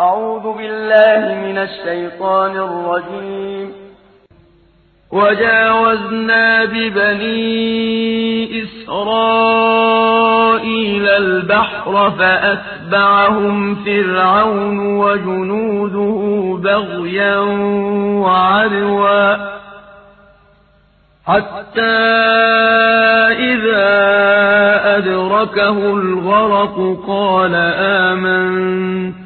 أعوذ بالله من الشيطان الرجيم. وجاوزنا ببني إسرائيل البحر فأتبعهم فرعون وجنوده بغيا وعدوا حتى إذا أدركه الغرق قال آمنت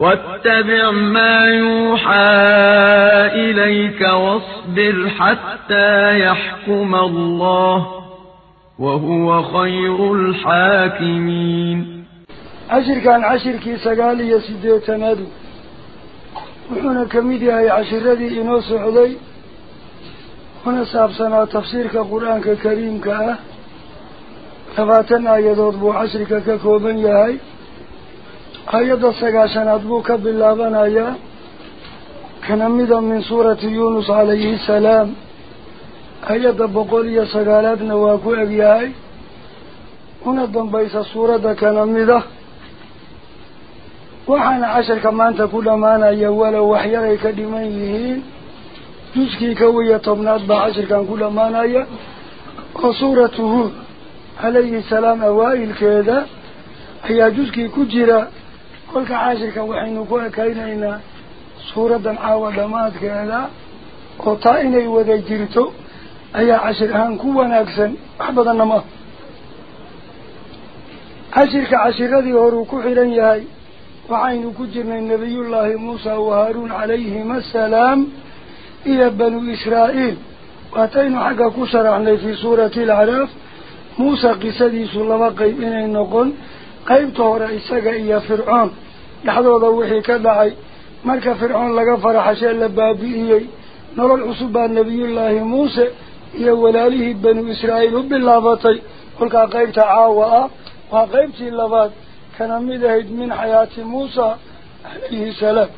واتبع ما يوحى إليك واصبر حتى يحكم الله وهو خير الحاكمين. عشر كان عشر كي سقالي سيدي تنادو وحنا كميدي هاي عشر ذي إنوس عضي هنا سابسنا تفسير كقرآن كريم كأه. تفاتنا يدود بو عشر ككوبن يهي suurati yuunus calayhi salaam ayadda boqol iyo sagaalaadna waa ku egyahay una dambaysa suuradda kana mida waxaana casharka maanta ku dhammaanaya walow waxyaray ka dhiman yihiin juskii kow iyo tobnaad baa cashirkan ku dhammaanaya oo suuratu huud calayhi salaam awaa'ilkeeda ayaa juskii ku jira ku ekaynaynaa suuraddan caawa dhammaadkeeda oo taa inay wada jirto ayaa cashir ahaan ku wanaagsan wax badanna maaha cashirka cashiradii horuu ku xidhan yahay waxaynu ku jirnay nebiyullaahi muusa wa haaruun calayhima assalaam iyo banu israa'iil waataynu xagga ku sharaxnay fii suurati alacraaf muuse qisadiisu laba qayb inay noqon قيب طهر إساق إيا فرعون لحظوا ضوحي كدعي مالك فرعون لقى فرح شئ لبابيهي نرى العصبة النبي الله موسى إيا ولاليه بنو إسرائيل باللافطي قلقا قيب تعاوى وقيب تلافط كان مدهد من حياة موسى عليه السلام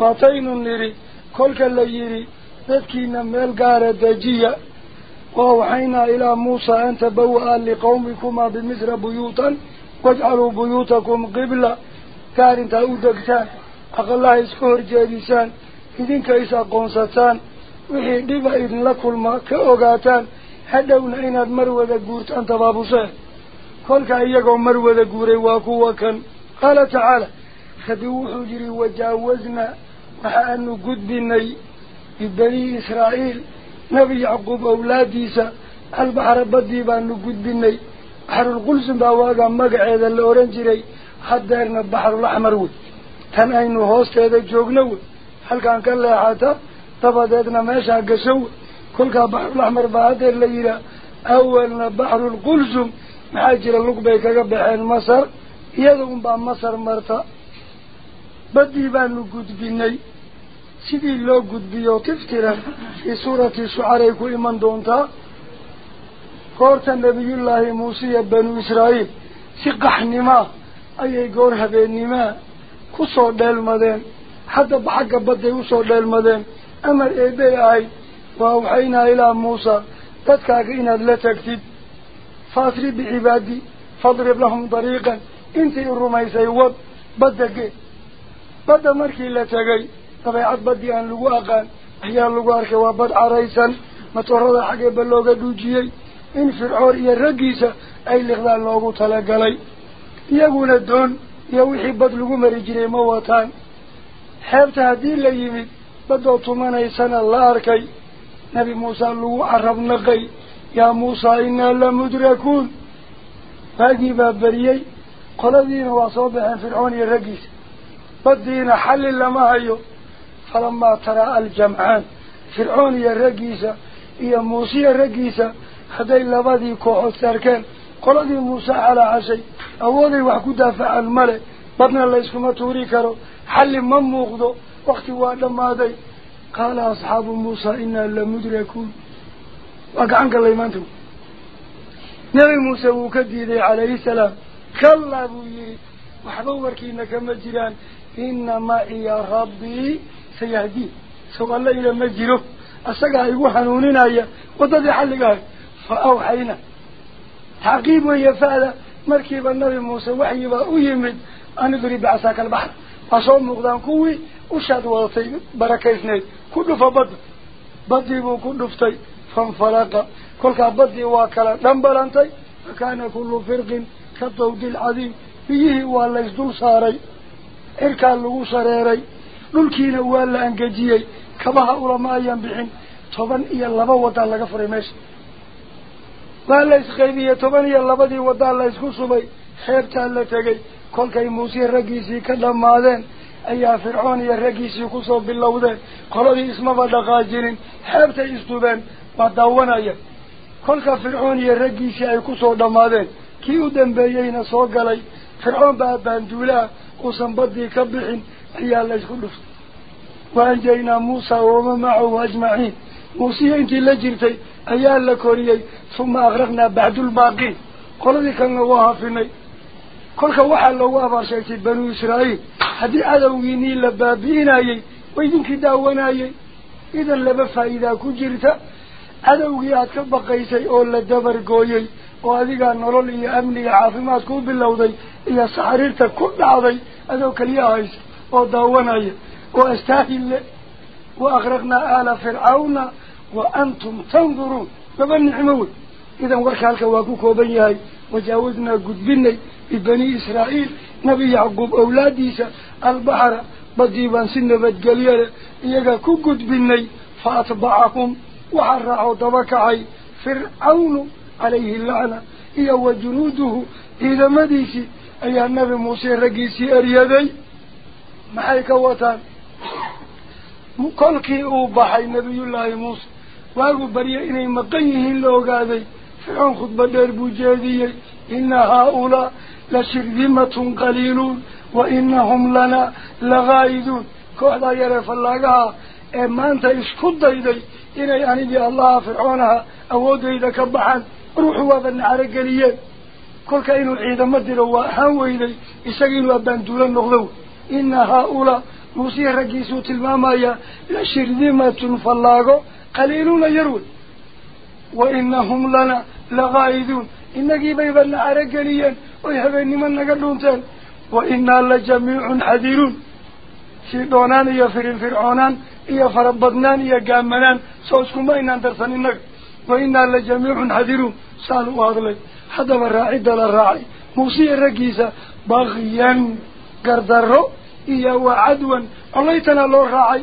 وطين نري كل كالليري ذاتكينا ملقارة داجية ووحينا إلى موسى أن تبوأ لقومكما بمزر بيوتاً واجعلوا بيوتكم قبلة. كارن تأودكتان أقل الله إسكهر جادسان إذن كيسا قنصتان وحي دبا إذن لكل ما كأوغاتان. هدونا إناد مروة قورت أنت بابو سهل كل كأيكم مروة قوري واكوا كان قال تعالى خذوا حجري وجاوزنا. وحأنه قد بني. ببني إسرائيل. نبي يعقوب أولاديسا. البحر بدي بانو قد بني. بحر القلس باواقا مقعيدا لأورنجري haddeerna baxrul axmar wey tan aynu hoosteeda joogno wey halkaan ka leexata dabadeedna meeshaa gasho wey kolkaa baxrul axmar baa haddeer la yidhaah awalna baxrulqulsum maxaa jira lug bay kaga baxeen masar iyada unbaa masar marta baddii baanu gudbinay sidii loo gudbiyo tiftiran fii suurati shucaray ku iman doontaa iyo banu israa'iil si qaxnimaa ayay goor habeennimaa ku soo dheelmadeen haddaba xagga badday usoo dheelmadeen amar eebey ahayd waa waxaynaa ilaa muusa dadkaaga inaad la tagtid faasri bicibaadi fadrib lahum dariiqan intii rumaysay wad badda gee badda markii la tegay dabeecad baddii aan lagu aqaan ayaa lagu arkay waa bad caraysan matoorada xaggeeba looga dhuujiyey إن فرعون يرقيس أي لغلال لغو تلقلي. يقول الدون يوحي بدل قمر جري موتان حيبتها دين ليمي بدو طمان يسان الله أركي. نبي موسى اللغو عرب نقي. يا موسى إنا لمدركون. فاقي باب بريي. قل دين واصوبها فرعون يرقيس بدين حل لما هيو. فلما ترى الجمعان فرعون يرقيس يا موسى يرقيس kooxood saarkeen qoladii muuse calaacashay awooday wax ku daafacaan male badna layskuma tuuri karo xalli ma muuqdo wakti waa dhammaaday qaala asxaabu muusa innaa lamudrakuun waa gacan gallay maanta nebi muuse wuu ka diiday calayhi salaam kallaa buu yidhi waxba warkiina kama jiraan inna maciya rabbii sayahdiin isago alla ila ma jiro isagaa igu hanuuninaya waddadii xalligahay muuse waxyibaa u yimid an idrib bicasaaka albaxr waa soo muuqdaan kuwii ushaad wadatay barakaysneed ku dhufa badda baddii buu ku dhuftay fanfalaqa kolkaa baddii waa kala dhambalantay fakaana kullu firqin ka dawdi alcadiim biyihii waa laysdul saaray cirkaa lagu shareeray dhulkiina waa la angejiyey kabaha ulama ayaan bixin toban iyo laba wadaa laga furay meesha waa la isqaybiyey toban iyo labadii wadaa la isku subay xeebtaa la tegey kolkay muuse raggiisii ka dhammaadeen ayaa fircoon iyo raggiisii kusoo bilowdeen qoladii ismaba dhaqaajinin xeebtay isdubeen waa daawanaya kolka fircoon iyo raggiisii ay kusoo dhammaadeen kii u dambeeyeyna soo galay fircoon baa baanduulaah uusan baddii ka bixin ayaa la isku dhuftay wa anjaynaa muusa wama macahu ajmaciin muusiya intii la jirtay qoladii kalena waa hafinay kolka waxaa loogu abaar sheegtay banuu israa'iil haddii cadowgiinii la baabi'inayey way idinkii daawanayey idan laba faa'iidaa ku jirta cadowgii aad ka baqaysay oo la dabargooyey oo adigaa nolol iyo amni iyo caafimaad ku bilowday iyo saxariirta ku dhacday adoo keliya haysa oo daawanaya oo astaahille wa akraqnaa aala fircawna wa antum tanduruun laba nicmo wey idan warka halka waa ku kooban yahay wajaawaznaa gudbinay bibani israa'iil nebi yacquub awlaadiisa albaxra badii baan si nabadgelyo leh iyaga ku gudbinay fa atbacahum waxaa raacoo daba kacay fircawnu calayhi lacna iyo wa junuuduhu ciidamadiisii ayaa nebi muuse raggiisii eryaday yihiin la ogaaday fircoon khudba dheer buu jeediyey ina haaulaa la shirdimatun qaliiluun wa inahum lana lagaa'iduun kooxdaa yaree fallaagaha ee maanta isku dayday inay anigii allaha fircoonaha awooddayda ka baxaan ruuxu waaba nacarogeliyeen kolka inuu ciidamo diro waa ahaan weyday isaga inuu abbaanduulo noqdo ina haaulaa muusii raggiisuu tilmaamayaa la shirdimatun fallaago قليل يرون وإنهم لنا لغائدون. إنك بيبن أرقليا ويهبني من نقلونتان وإنا لجميع حذيرون. شيطانان يفرين فرعونان يفربضنان يقامنان سوسكم بإن أندرسان إنك وإنا لجميع حذيرون. سألوا أغلي هذا راعي دل للراعي موسيقى الرقيسة. بغيان قردره إيا وعدوان الله يتنى الله راعي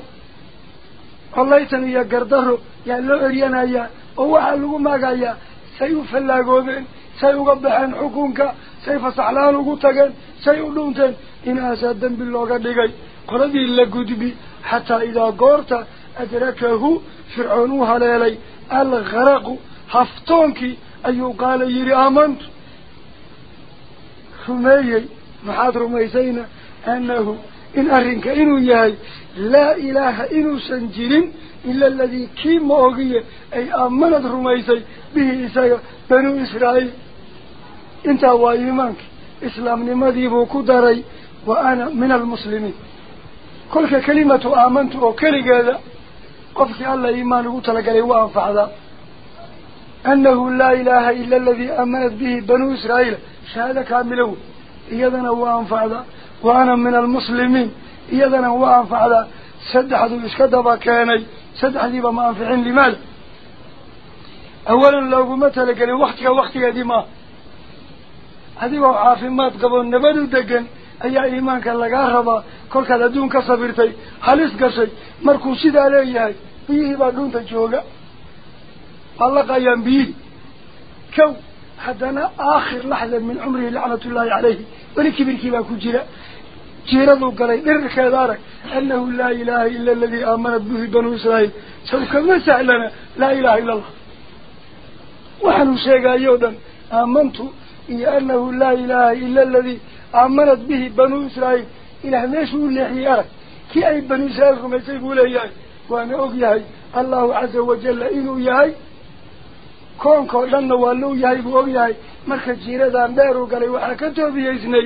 eryanayaa oo waxaa lagu maagayaa say u fallaagoodeen say uga baxeen xukunka say fasaxlaan ugu tageen say u dhunteen inaasaa dembi looga dhigay qoladii la gudbi xataa idaa goorta adrakahu fircoon u haleelay algaraqu haftoonkii ayuu qaala yidhi aamantu rumeeyey maxaad rumaysayna annahu إن أرنك إنو ياهي لا إله إنو سنجرين إلا الذي كي موغي أي أمنت رميسي به إسايا بنو إسرائيل. إنت وإيمانك إسلام إسلام بوكو داري وأنا من المسلمين. كل كلمة آمنت وكلي هذا. قفك الله إيمانه تلقى لي وأنفع هذا أنه لا إله إلا الذي أمنت به بنو إسرائيل. شهادة كاملة. إيضا وأنفع هذا wa ana min almuslimiin iyadana waa anfacdaa saddexduu iska daba keenay saddexdiiba ma anficin limaada awalan looguma talagelin waktiga waktigeedii maaha adigoo caafimaad qabo nabadu degan ayaa iimaanka lagaa rabaa kolkaad adduun ka sabirtay halis gashay markuu sidaa leeyahay biyihii baa dhunta jooga waa laqayaan biyihii kow haddana aakhir laxda min cumrihi lacnatullaahi calayhi weli kibirkii baa ku jira arag annahu laa ilaaha ila aladii aamanat bihi banuu israa'iil saw kama sahlana laa ilaha ila allah waxaanuu sheegaayoo dhan aamantu iyo annahu laa ilaaha ila aladii aamanat bihi banuu israa'iil ilaah meeshuu u leexiyey arag kii ay banuu israa'iil rumaysay buu leeyahay waana og yahay allahu caza wajalla inuu yahay koonkao dhanna waa lou yahay buu og yahay marka jiiradan dheeruu galay waxaa ka toobiyeysnay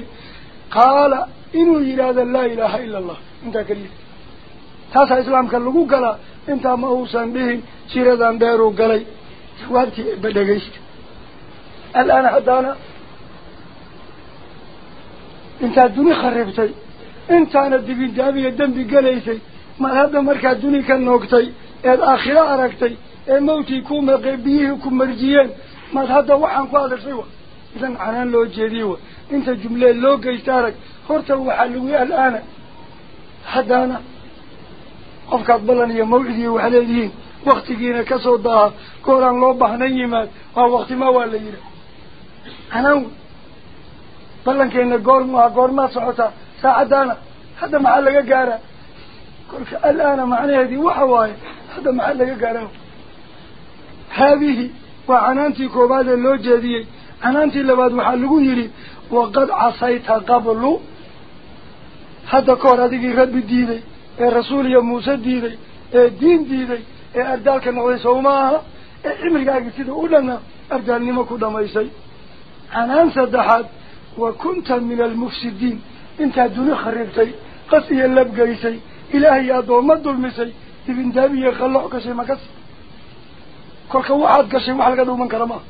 qaala laa ilaaha ila allah intaa keliya taasaa islaamka lagu galaa intaa ma uusan dhihin jiiradan dheeruu galay jawaabtii eba dhegaysta الآن هدانا انت دوني خربتي انت أنا دبين دابي الدنب قليسي ما هذا مركا دوني كان نوكتي الآخرة أركتي الموتي كوم غيبيه كوم مرجيين ما هذا وحن قادر سوا إذن عنان لو جديوة انت جملة لو قيستارك هرتا وحلوية الآن. هدانا قفك أقبلني موعدي وحليدين وقتينا كسو ضاها كوران لو بحنيمات ووقت ما يرى. أنا بلنكينا قورمها قورما صعوتا ساعدانا. هذا محل قارا قلت الآن اللو جديد عنانتي لباد محلقو يري وقد عصيت قبل هذا كور هذه رب ديدي الرسول يا موسى ديدي الدين ديدي أردالك نغضي سوماها عمرك سيدا أولانا أردال نمكو دميسي عنان سدحات وكنت من المفسدين. إنت دون خربتي قصي اللبقيسي إلهي أدوم الظلمسي ابن دابي يخلعك كشي مكس كلك واحد وحلقة دومان كرما من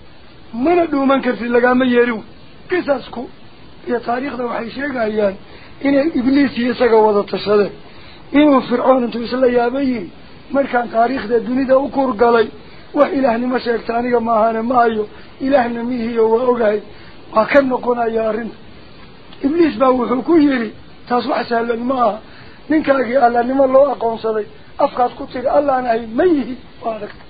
دومان كرسي لقا ما يريو قصصكو يا تاريخ ده وحي شيء قايان إن إبليس يساق وضع تشهده إنه فرعون انتو يسلا يابيين markaan taariikhda dunida u kurgalay wax ilaahnimo sheegta aniga maahane maayo ilaahna mihiyo waa ogahay waa ka noqonaya arrinta ibliis baa wuxuu ku yidhi taas wax sahlan ma aha ninkaagii allanimo loo aqoonsaday afkaad ku tiri allaan ahay ma yihi waa adagta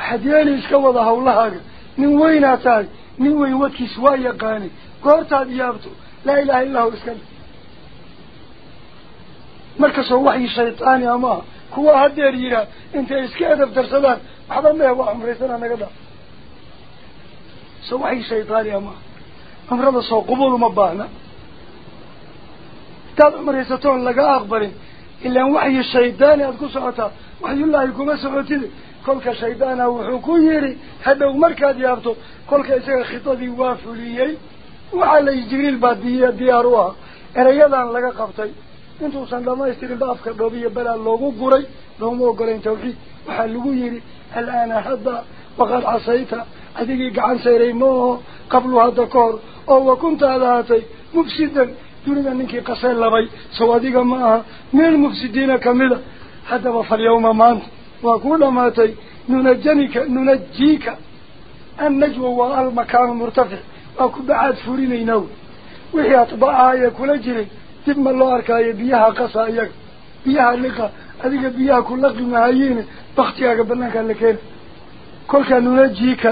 حديالي اسكوضة هولها من وين أتاك؟ من وين؟ وكي سوايا قاني قرطة ديابتو. لا إله إلا هو اسكال مركز وحي شيطاني أما. كوا هدير يرا. إنت اسكادة بدرسلان حبا ما هو عمر يسنا نقضى سوحي شيطاني أما. عمر الله سو قبول مبانا تاب عمر يسطون لقى أخبرين. إلا وحي الشيطاني أدقو سعطا وحي الله يكون سعطيني fuliyey waxaa la jibriil baa diy diyaar u ahaa erayadan laga qabtay intuusan dhamaystirin ba afka dhoobiyo balaa loogu guray looma ogolayn tawxiid waxaa lagu yidhi alaana hadda waqad casayta adigii gacan sayray ma aho qablu hadda ka hor oo wa kuntaad ahaatay mufsidan dunida ninkii qaseen labay sow adiga ma aha min almufsidiina kamida haddaba falyawma maanta waa kuu dhamaatay nunajanika nunajiika annajwa waa almakaanu murtafic waa ku bacaad furinaynaa wixii atbaacaha ee kula jiray dib ma loo arkaayo biyaha qasa iyaga biyaha liqa adiga biyaha ku laqi mahayiine baktigaaga banaankaa la keena kolkaa nunajiika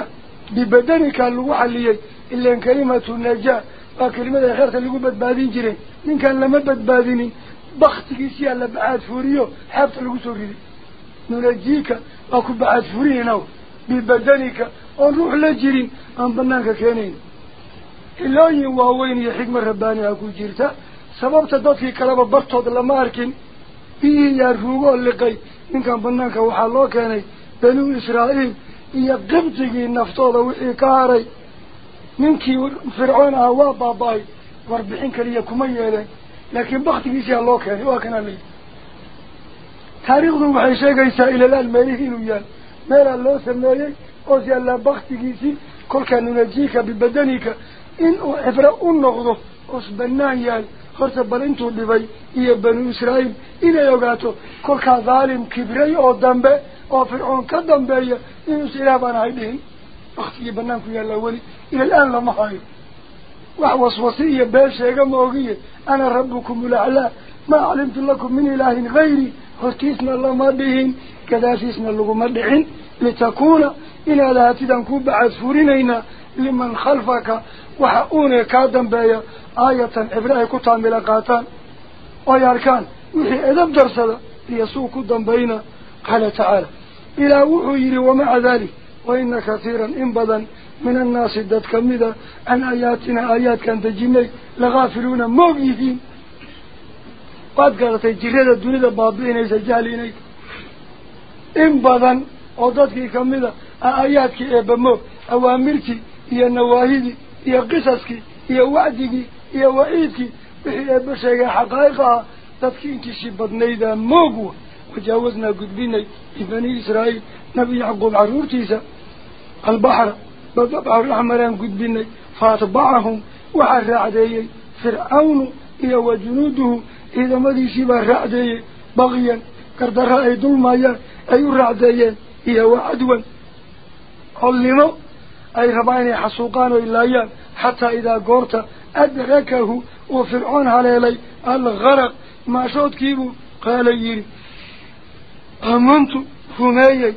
bibadanika lagu xaliyey ilaan kalimatu najaa waa kelimada kheerka lagu badbaadin jiray ninkan lama badbaadinin baktigiisiyaa la bacaad fuuriyo xeebta lagu ننجيك أكو أسفرين أو ببدنك أروح لجري أم بناك كنين. إلا يواوين يا حكم الرباني أكو جيرتا. سبب تدفق كلام برطوط لماركين. إيه يا رفوغو إن كان بناك وحالو كاني بنو إسرائيل إيه قبطيكي النفطوط وإيكاري منكي فرعون أهواء باباي واربعين كليا كمية لكن بختي يسيا الله كاني وكنا تاريخ دون وحي شيء إلى الآن مالهين ويان مالا الله سمناي أوزي الله بغت جيسي كل كان ننجيك ببدنك إن أفرا النغض أصبنا يان خرطة بلنتو لبي إيا بنو إسرائيل إلى يوغاتو كل كان ظالم كبري أو دنبا أو فرعون كدنبا إن إسرائيل بان عيدين أختي بنانك يا الأولي إلى الآن لما حاي وحوص وصية باشا يا جمع أنا ربكم الأعلى ما علمت لكم من إله غيري هرتيسنا الله ما مدهين كداسيسنا الله ما مدهين لتكون إن إلا لاتدن كوب عزفورينينا لمن خلفك وحقوني كادن بايا آية إبراهي كتان ملاقاتان ويركان وحي إذا درسل ليسوك الدن بينا قال تعالى إلى وحير ومع ذلك وإن كثيرا إنبضا من الناس الدد كمدا أن آياتنا آيات كانت جميل لغافلون موقفين بعد قالت الجريدة الدنيا بابلين يسجالين إن بضان عضاتك كميدة آياتك إيه بموك أوامرك إيه النواهيد إيه قصصك إيه وعدك إيه وعيدك إيه بشيك حقائقها تبكي انتشي بضني إذا موكو وجاوزنا قدبين إبني إسرائيل نبي يحقوب عرور تيسا البحر بضبع الرحمران قدبين فاتبعهم وحر عديي فرعون إيه وجنوده إذا ما دي سبا رعدي بغيا كردراء دلمايا أي رعدي إيه وعدوا علموا أي رباني حسوقان إلايا حتى إذا قرت أدركه وفرعون هليلي الغرق. ما شوت كيبو؟ قال يري أمنت هميي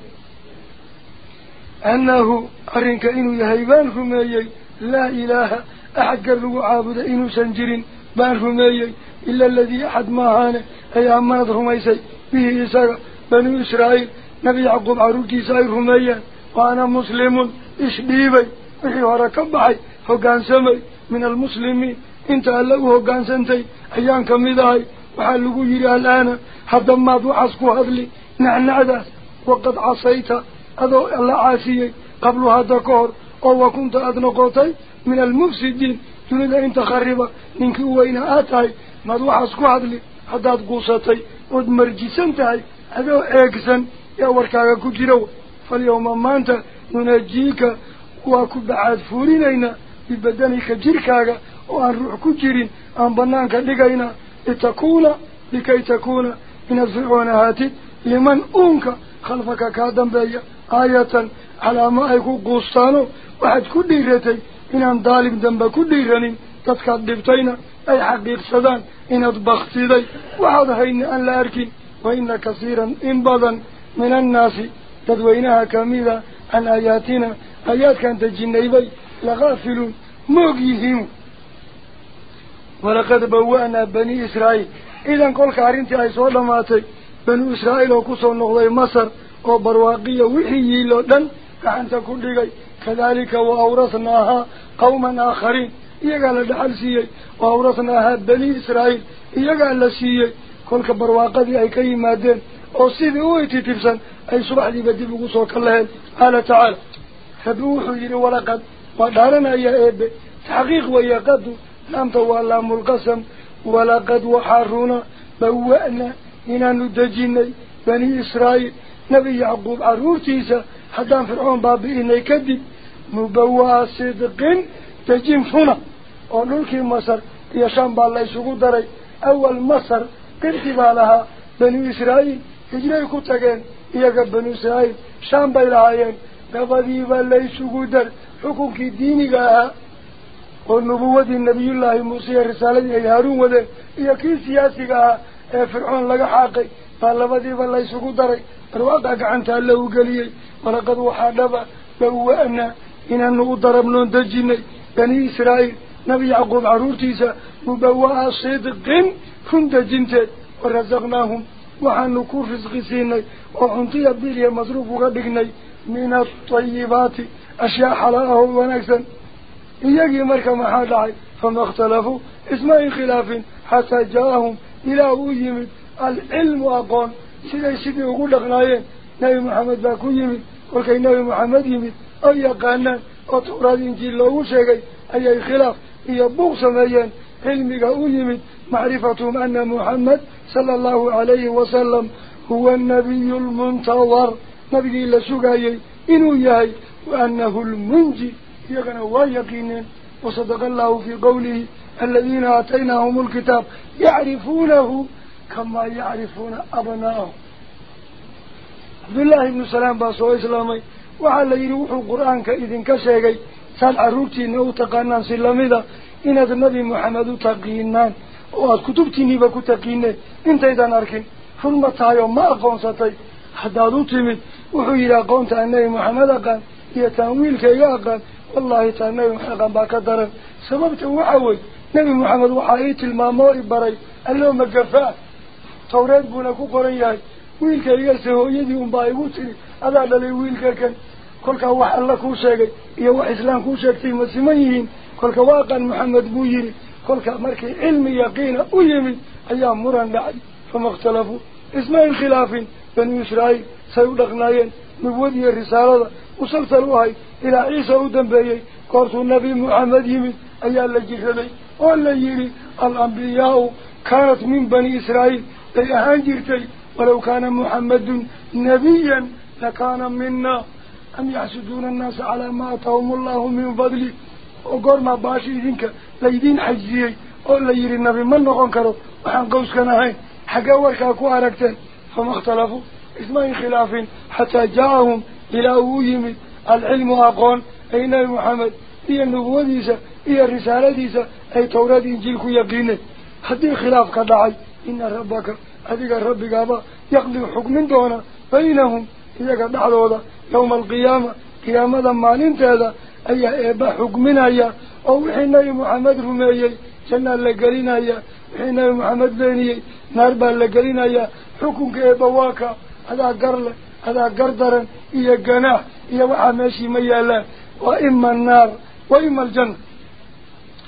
أنه أرنك إنو يهيبان هميي لا إله أحد أحقر عابد إنو سنجر بان هميي إلا الذي أحد ما هان. أي أمانة رميسي به إسر بني إسرائيل. نبي عقب عروكي ساي رميا وأنا مسلم. إشبيبي وحي وركبعي هقان سمي من المسلمين. إنت ألاو هقان سنتي أيان كمدهي وحلقوا يريها الآن حد ما دعسكو هذلي. نعنى ذا وقد عصيت. أدو الله عاسيي قبل هذا كور أو كنت أدنقوتي من المفسدين. تريد أن تخرب. منك وين إن آتاي. Hadli haddaad guusatay ood marjisan tahay adoo eegsan yaa warkaaga ku jira falyawma maanta nunajiika waa ku bacaad fuurinaynaa bibadanika jirkaaga oo aan ruux ku jirin aan banaanka dhigaynaa litakuuna likay takuuna inaad fircoon ahaatid liman uunka khalfaka kaa dambeeya aayatan calaamo ay ku quustaano waxaad ku dhiiratay inaan daalim dambe ku dhiiranin تذكر دبتين أي حقيق صدان إن أتبختي وهذا إن أن لا أركي وإن كثيرا إنبضا من الناس تدوينها كميدا عن آياتنا آيات كانت الجنيبي لغافل موقيهم ولقد بوأنا بني إسرائيل. إذن قل كارنتي أي سؤال ماتي بني إسرائيل وكسو النغضي مصر وبرواقية وحيي لدن فعن تكون لغي كذلك وأورثناها قوما آخرين. يقال دعال سيئي وأورثنا هاد بني إسرائيل يقال لسيئي كل كبر دي أي كي مادين أو سيدي ويتي تبسن أي صبح دي بدي بقصو كلهين قال تعالى فبوح يري ولقد ودارنا يا إبه تحقيق ويا قد لم توالا ملقسم ولقد وحارونا بوأنا إنا ندجيني بني إسرائيل نبي يعقوب عروتيسا حدان فرعون بابي إني كدي مبوا صدقين تجين فنا oo dhulkii masar iyo sham baa la isugu daray awal masar qibti baa lahaa banu israa'iil hijray ku tageen iyaga banu israa'iil sham bay lahaayeen dabadiiba la isugu dar xukunkii diiniga ahaa oo nubuwadii nabiyullaahi muuse iyo risaaladii ay haaruun wadeen iyo kii siyaasiga ahaa ee fircoon laga xaaqay baa labadiiba la isugu daray barwaaqaa gacanta alla u geliyey walaqad waxaa dhaba bawa'naa inaanu u darabnoon dejinay bani israa'iil nabi yacquub carruurtiisa mubawa'a sidqin runta jinteed warasaqnaahum waxaanu ku risqi siinay oo cuntiya bil iyo masruuf uga dhignay min alطayibaati ashyaa xalaal ah oo wanaagsan iyagii marka maxaa dhacay fama ikhtalafuu isma ay khilaafin xataa jaa-ahum ilaah uu yimid alcilmu aqoon siday sidii ugu dhaqnaayeen nebi maxamed baa ku yimid kolkay nebi maxamed يبغ سميا علمك أيمت معرفتهم أن محمد صلى الله عليه وسلم هو النبي المنتظر نبي إلا شقاي إنو يهي وأنه المنجي يغنى ويقينين وصدق الله في قوله الذين أتيناهم الكتاب يعرفونه كما يعرفون أبناه عبد الله بن سلام باسوه إسلامي وعلى يروح القرآن كإذن كشيغي oo aada kutubtiiniiba ku taqiineen intaydan arkin run ma tahay oo ma aqoonsatay haddaad u timid wuxuu yidhi aqoonta aan nebi maxamed aqaan iyo taan wiilkayga aqaan wallahi taan nebi maxamed aqaan baa ka daran sababta waxa wey nebi maxamed waxaa ii tilmaamo oo i baray alloo magafaa tawreed buuna ku qoran yahay wiilkaygase hooyadii unbaa igu tiri adaa dhalay wiilka kan كل كواح الله كوشك يو إسلام كوشك في مسلمين كل كواقع محمد بوير كل كمرك علم يقين أويمي أيام مران بعد فما اختلفوا اسم الخلاف بني إسرائيل سيدغنايين نبوذي الرسالة وسلسلوها إلى عيسى ودنبيي قرص النبي محمد يمين إيه اللي يمي أيام لجهبي يري الأنبياء كانت من بني إسرائيل أي أهانجرتي ولو كان محمد نبيا لكان منا أم يحسدون الناس على ما أطهم الله من فضله وقال ما باشي ذنك ليدين حجزيه قال لي النبي من نغنكره وحن قوسك نهي حقا ورقا كواركتين فما اختلفوا. اسمين خلافين. حتى جاءهم إلى وهم العلم أقون أين محمد؟ هي النبوة ديسة هي الرسالة ديسة أي توراة إنجيلك يقينه هذه خلاف دعي إن ربك هذه الرب قابا يقضي حكم دونا بينهم. إذا قد هذا يوم القيامة قيامة مالين تهذا أي إبا حكمنا يا أو حين محمد رمي جنة لقلنا يا حين محمد بيني نار لقلنا يا حكمك إبا واكا. هذا قرل هذا قردر إيا قناة إيا وحا ماشي ميالا. وإما النار وإما الجنة.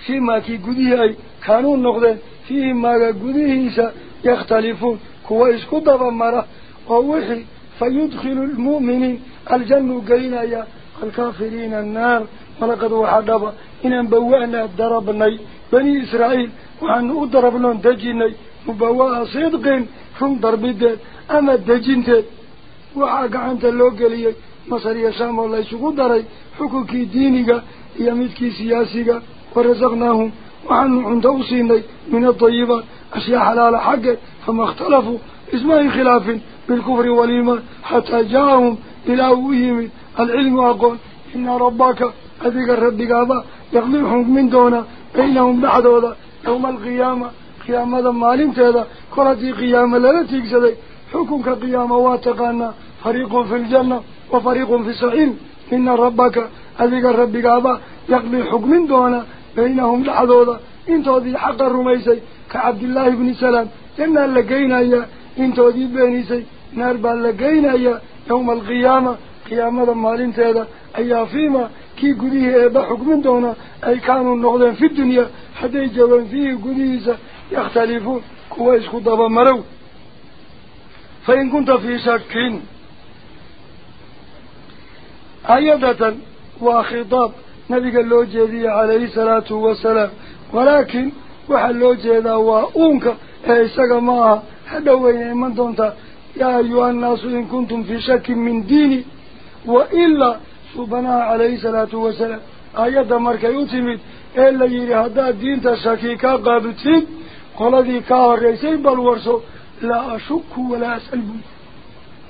فيما كي قديه أي كانون نغذين فيما قديه إيسا يختلفون. كويس قدبا مرة ووحي فيدخل المؤمنين الجنة قلنا يا الكافرين النار ولقد وحدبا إن انبوأنا الدربنا بني إسرائيل وعن أدربنا الدجنة مبواء صدق هم دربدين أما الدجنة وعاق عند اللوغة لي مصر يسام الله يشكو داري حقوق دينيك يميتك سياسيك ورزقناهم وعن عند أصينا من الطيبة أشياء حلال حق فما اختلفوا إسمائي خلاف بالكفر والإيمان حتى جاءهم إلى إلهه العلم أقول إن ربك أذيك ربك هذا يغلوهم من دونه بينهم بعد هذا يوم القيامة. قيامة مالين تهذا كل هذه قيامة لا تكسد حكم كقيامة واتقانا. فريق في الجنة وفريق في السعين إن ربك أذيك ربك هذا يقضي حكم من دونه بينهم بعد هذا انت هذه حق الرميسي كعبد الله بن سلام. جنة لقينا إياه. انت هذه بنيسي نار بان لقينا إياه. يوم القيامة قيامة المالين تهدا أي فيما كي قديه إبا حكم دونا أي كانوا النهضين في الدنيا حتى يجبن فيه قديسة يختلفون كويس خطبا مرو. فإن كنت في شكين أيضا وخطاب نبي قال له جديه عليه الصلاة والسلام ولكن وحل له جديه وأونك إيساق معها حدوين من دونتا يا أيها الناس إن كنتم في شك من ديني وإلا سبنا عليه الصلاة والسلام. آيات مركة يتمت إلا يريها دا دين تشكيكا قابتين قلدي كاور ريسين بالورسو. لا أشك ولا أسألهم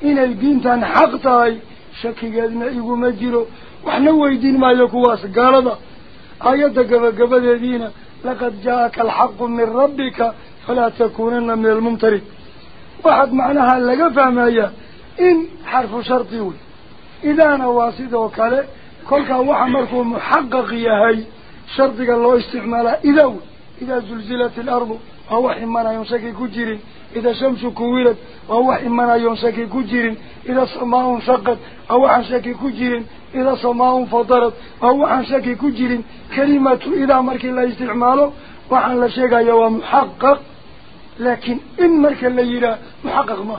إن الدين تنحقتها شكيكا إذن إيقو مجيرو. وحنا ويدين ما يكواس قالتا آيات قبقب دينا. لقد جاءك الحق من ربك فلا تكونن من الممترين. Waxaad macnaha laga fahmayaa in xarfu shardi wey idaana waa sidoo kale kolkaa waxa markuu muxaqaq yahay شرطك الله استعمالا إذا إذا زلزلت الأرض وهو حمانا ينسكي كجير إذا شمس كويلت وهو حمانا ينسكي كجير إذا سماء انشقت وهو حنسكي كجير إذا سماء فضرت وهو حنسكي كجير كلمة إذا مرك الله استعماله وحن لشيء يوم محقق. لكن إن مرك اللي يرى محقق ما.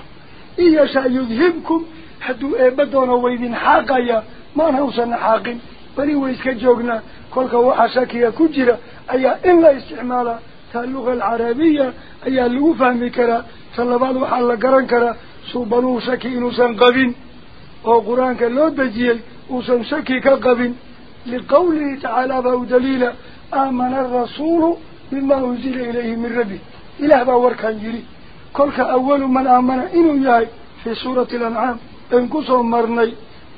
إيا سيذهبكم يذهبكم حدو إبدونا ويدين حاقايا ما نوصلنا حاقين. بني ويسك جوغنا كلك وحشاكيا كجرة. أيا إلا استعمالا تاللغة العربية أيا اللغة فهمكرا صلبات قران قرنكرا سوبانو شاكي إنوسان قبين. أو قرانك اللو دجيل وسان شاكي كقبين. لقوله تعالى بأو دليل آمن الرسول بما أنزل إليه من ربي baa warkan yidhi kolka awalu man aamana inuu yahay fii suurati alancaam ayn kusoo marnay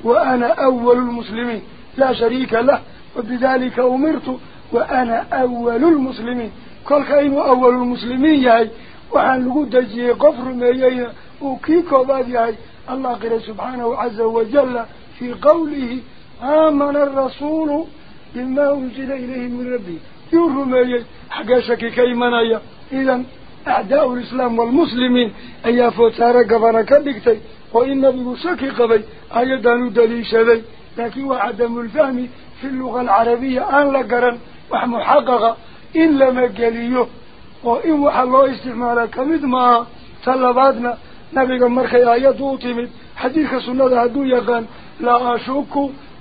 wa ana awalu lmuslimiin لا شريك له وبذلك أمرت وأنا أول المسلمين. كل كائن أول المسلمين يهي وعن لقود جيه قفر ميينا وكيكو بعد يهي الله قال سبحانه عز وجل في قوله آمن الرسول بما أنزل إليه من ربه. يور ميي حقا شكي كيمانايا إذن أعداء الإسلام والمسلمين أي فتارة قبنا كبكتي وإن نبي شكي قبي أيضا دليش ذي لكن وعدم الفهم في اللغة العربية أن لقرن وحمحقق إن لما قليه وإن وحى الله استعماله كمد ما طلباتنا نبي مرخي آيات وطمد حديث سنة هدو يقان. لا أشك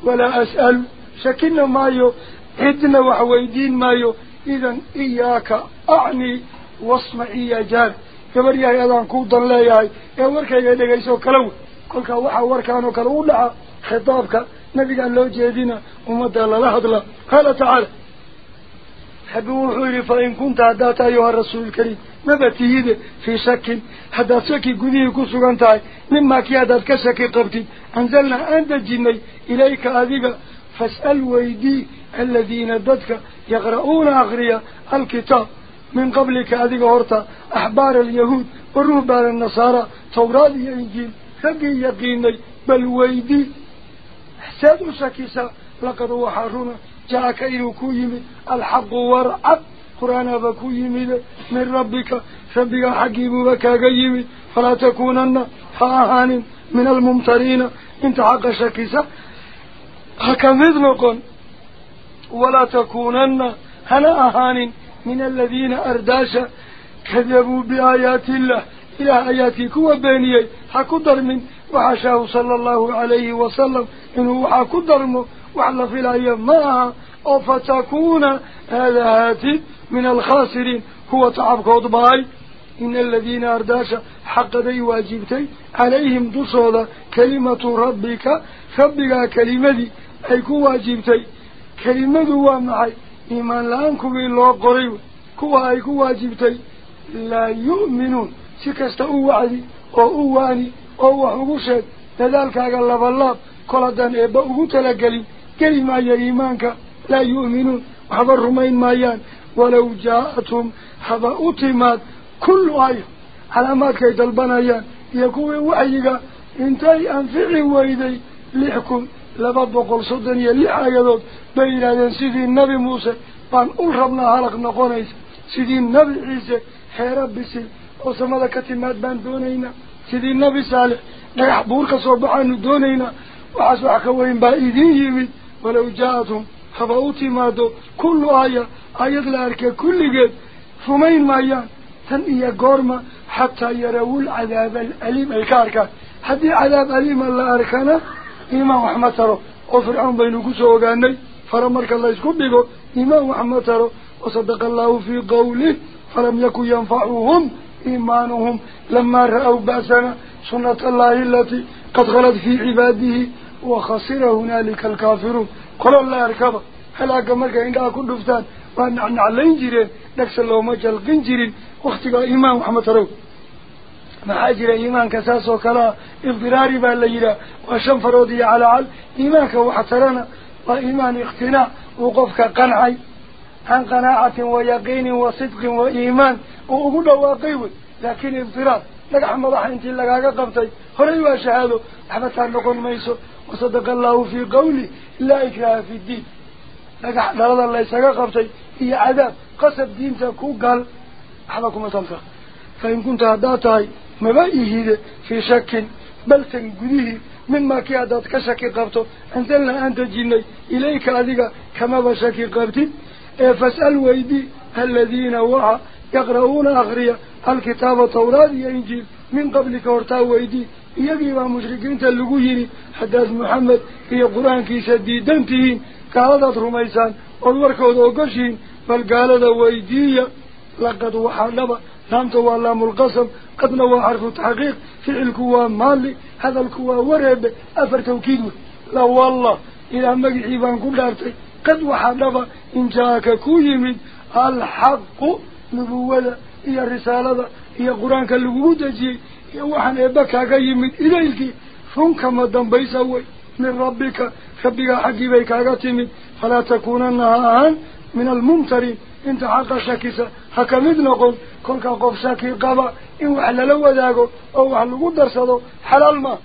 ولا أسأل. شكلنا مايو. عدنا وحويدين مايو. إذن إياك أعني. واصمعي يا جار كبر يا أيضا كوضا لا ياي يا وركا يا دقيسو كلو. كلك وحا وركانو كلو. لها خطابك. نبي قال له جيدنا ومدى الله هضلا قال تعالى. حبوا حولي فإن كنت عدات أيها الرسول الكريم. نبتيهد في شك؟ حتى شكي قذيه كسوغان تاي. مما كي عدات كشكي قبتي. أنزلنا أنت الجني إليك أذيك فاسأل ويدي الذين ددك يقرؤون أغريا الكتاب. من قبلك أذيك هرتا أحبار اليهود والرهبان النصارى توراة الإنجيل فقي يقيني بل ويدي ساد شكيسا لقد وحرنا جاءك إنو كويمي الحق ورعب قرآن بكويمي من ربك ربك حكيم بكاقيمي فلا تكونن فآهان من الممترين انت حق شكيسا حكمت نقن ولا تكونن هنا أهان من الذين أرداشا كذبوا بآيات الله. إلى آياتك وبينيي حكدر من وحشاه صلى الله عليه وسلم. إنه حكدر من وحل في الأيام معها فتكون هذا هاتي من الخاسرين. هو تعبك وضباي إن الذين أرداشا حق دي واجبتي عليهم دصودا كلمة ربك. ربك كلمة أي كو واجبتي كلمة ومعي إيمان لأنكم بالله قريب كوا أي كو واجبتي لا يؤمنون سكست أوعدي wax ugu sheeg dadaalkaaga labalaab kol haddaan eebba ugu talagelin geli maayo iimaanka laa yu'minuun waxba rumayn maayaan walow jaa-athum haba u timaad kullu aaya calaamaadkay dalbanayaan iyo kuwii waxyiga intay anfici weyday lix kun baan u rabnaa halaq noqonaysa sidii nebi ciise xeero bisil oo samada ka timaad baan doonaynaa sidii nebi saalix dhagax buur ka soo baxaanu doonaynaa waxaas wax ka weyn baa idiin yimid walow jaa-athum haba u timaado kullu aaya ayad la arkay kulligeed rumayn maayaan tan iyo goorma xataa yarawul cadaaba alaliim ay ka arkaan haddii cadaab aliima la arkana baynu kusoo ogaanay fara marka la isku dhigo iimaan wax ma taro wasadaqa allahu fii qawlih falam yakun yanfacuhum إيمانهم لما رأوا بأسنا سنة الله التي قد خلت في عباده وخسر هنالك الكافرون قال الله أركب هل أكملك عندها كل دفتان وأن علين جيرين نكس الله مجال قنجرين واختك إيمان محمد رو محاجر إيمان كساس وكلا إضراري بالليلة وشن فرودي على عل إيمانك وحترنا وإيمان اقتناع وقفك قنعي عن قناعة ويقين وصدق وإيمان وأقول واقعي لكن اضطراب لك حمد حينتي لك قبطي هرأي شهادة؟ أحبتها نقول ميسو. وصدق الله في قولي لا إكراه في الدين. ysaga qabtay iyo cadaab qasab diinta ku gal waxba kuma talta fa in kunta haddaad tahay مبايه في شك بل تنقذيه مما كيادات كشكي قبطه. انزلنا أنت جيني إليك أذيك كما بشكي قبطي. إيه فاسأل ويدي الذين وعى يقرؤون اخرية الكتاب تورادي إنجيل من قبل كورتا ويدي. يجيب مشركين تلقوهيني حداث محمد في قرآن كيسا دي دمتهين. قالت رميسان والوركود أوقشين بل قالت ويدي لقد وحى نامته واللام القصب قد نوى عرف تحقيق في الكوى مالي هذا الكوى ورهب أفر توكيده لا والله إذا أمك عيبان كبارتي قد وحنف إن جاك جاءك كويمن الحق نبوة هي الرسالة هي قرآن كالبودة هي وحن إباكا كيمن إليك. كما دم بيسوي من ربك خبك حقي بيكا كتمن فلا تكونن من الممترين. انت حقا شكسا هكمد نقول كن كونك قفشك قبا إن وحل لو ذاقه أو وحل قدر صدو حلال ما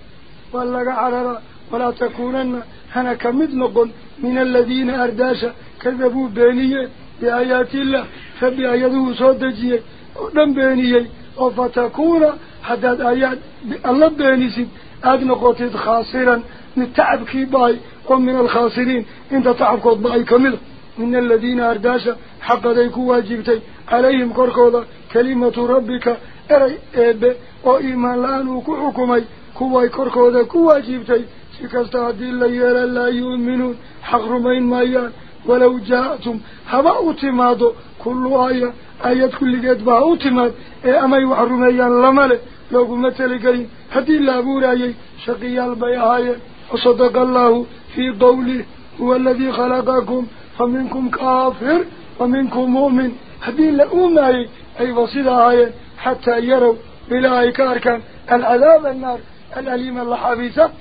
ولا عرر ولا تكونن هنكمد نقول من الذين أرداش كذبوا بينيه بآيات الله فبآياته صدجيه ودن أو فتكون حداد آيات الله بينيسي أدن قطيت خاصرا نتعب كي باي ومن الخاسرين انت تعب قط باي كمل من الذين أرداش حق ذيكو واجبتي عليهم قرقودا كلمة ربك. أري إب وإيمان لا كحكمي كواي قرقودا كواجيبتي سكستا دي اللي يرى لا يؤمنون. حقرمين مايان. ولو جاءتم هما أتمادوا كل آية آيات كل جد بها أتماد إيه أما يحرميان لمالي يوكو متل قريم هدي الله بورايي شقي البيهاية وصدق الله في قوله هو الذي خلقكم فمنكم كافر ومنكم مؤمن. هذين لأمي أي بصيدة هاي حتى يروا إلى أيكاركا العذاب النار الأليم الحبيسة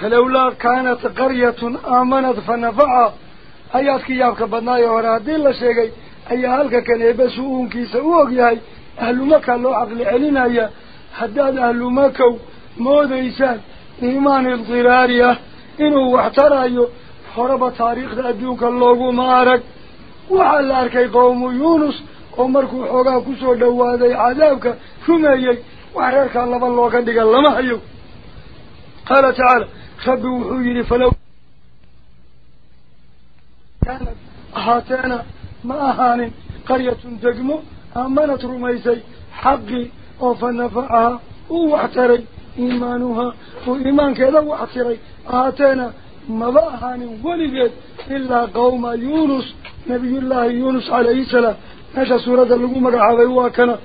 فلولا كانت قرية آمنت فنفعها. أيات كيابك بدنايا ورادين لشيغي أي هالك كان يبسوون كي سووك ياي أهل مكة لو عقل علينا يا. حداد أهل مكة موديسان إيمان اضطرارية إنه واحترايو horaba taariikhda adduunka looguma arag xoogaa kusoo dhawaaday cadaabka rumeeyey wax reerkaa laba looga dhiga lama hayo qaala tacaala rabbi wuxuu yidhi falow kaanad ahaateena ma ahaanin qaryatun degmo aamanad rumaysay xaqii oo fa nafacaha uu wax taray iimaanuhaa uu iimaankeeda wax tiray ahaateena maba ahaanin weligeed ilaa qawma yuunus نبي الله يونس عليه السلام. هذا سورة اللقمة عبيوة كان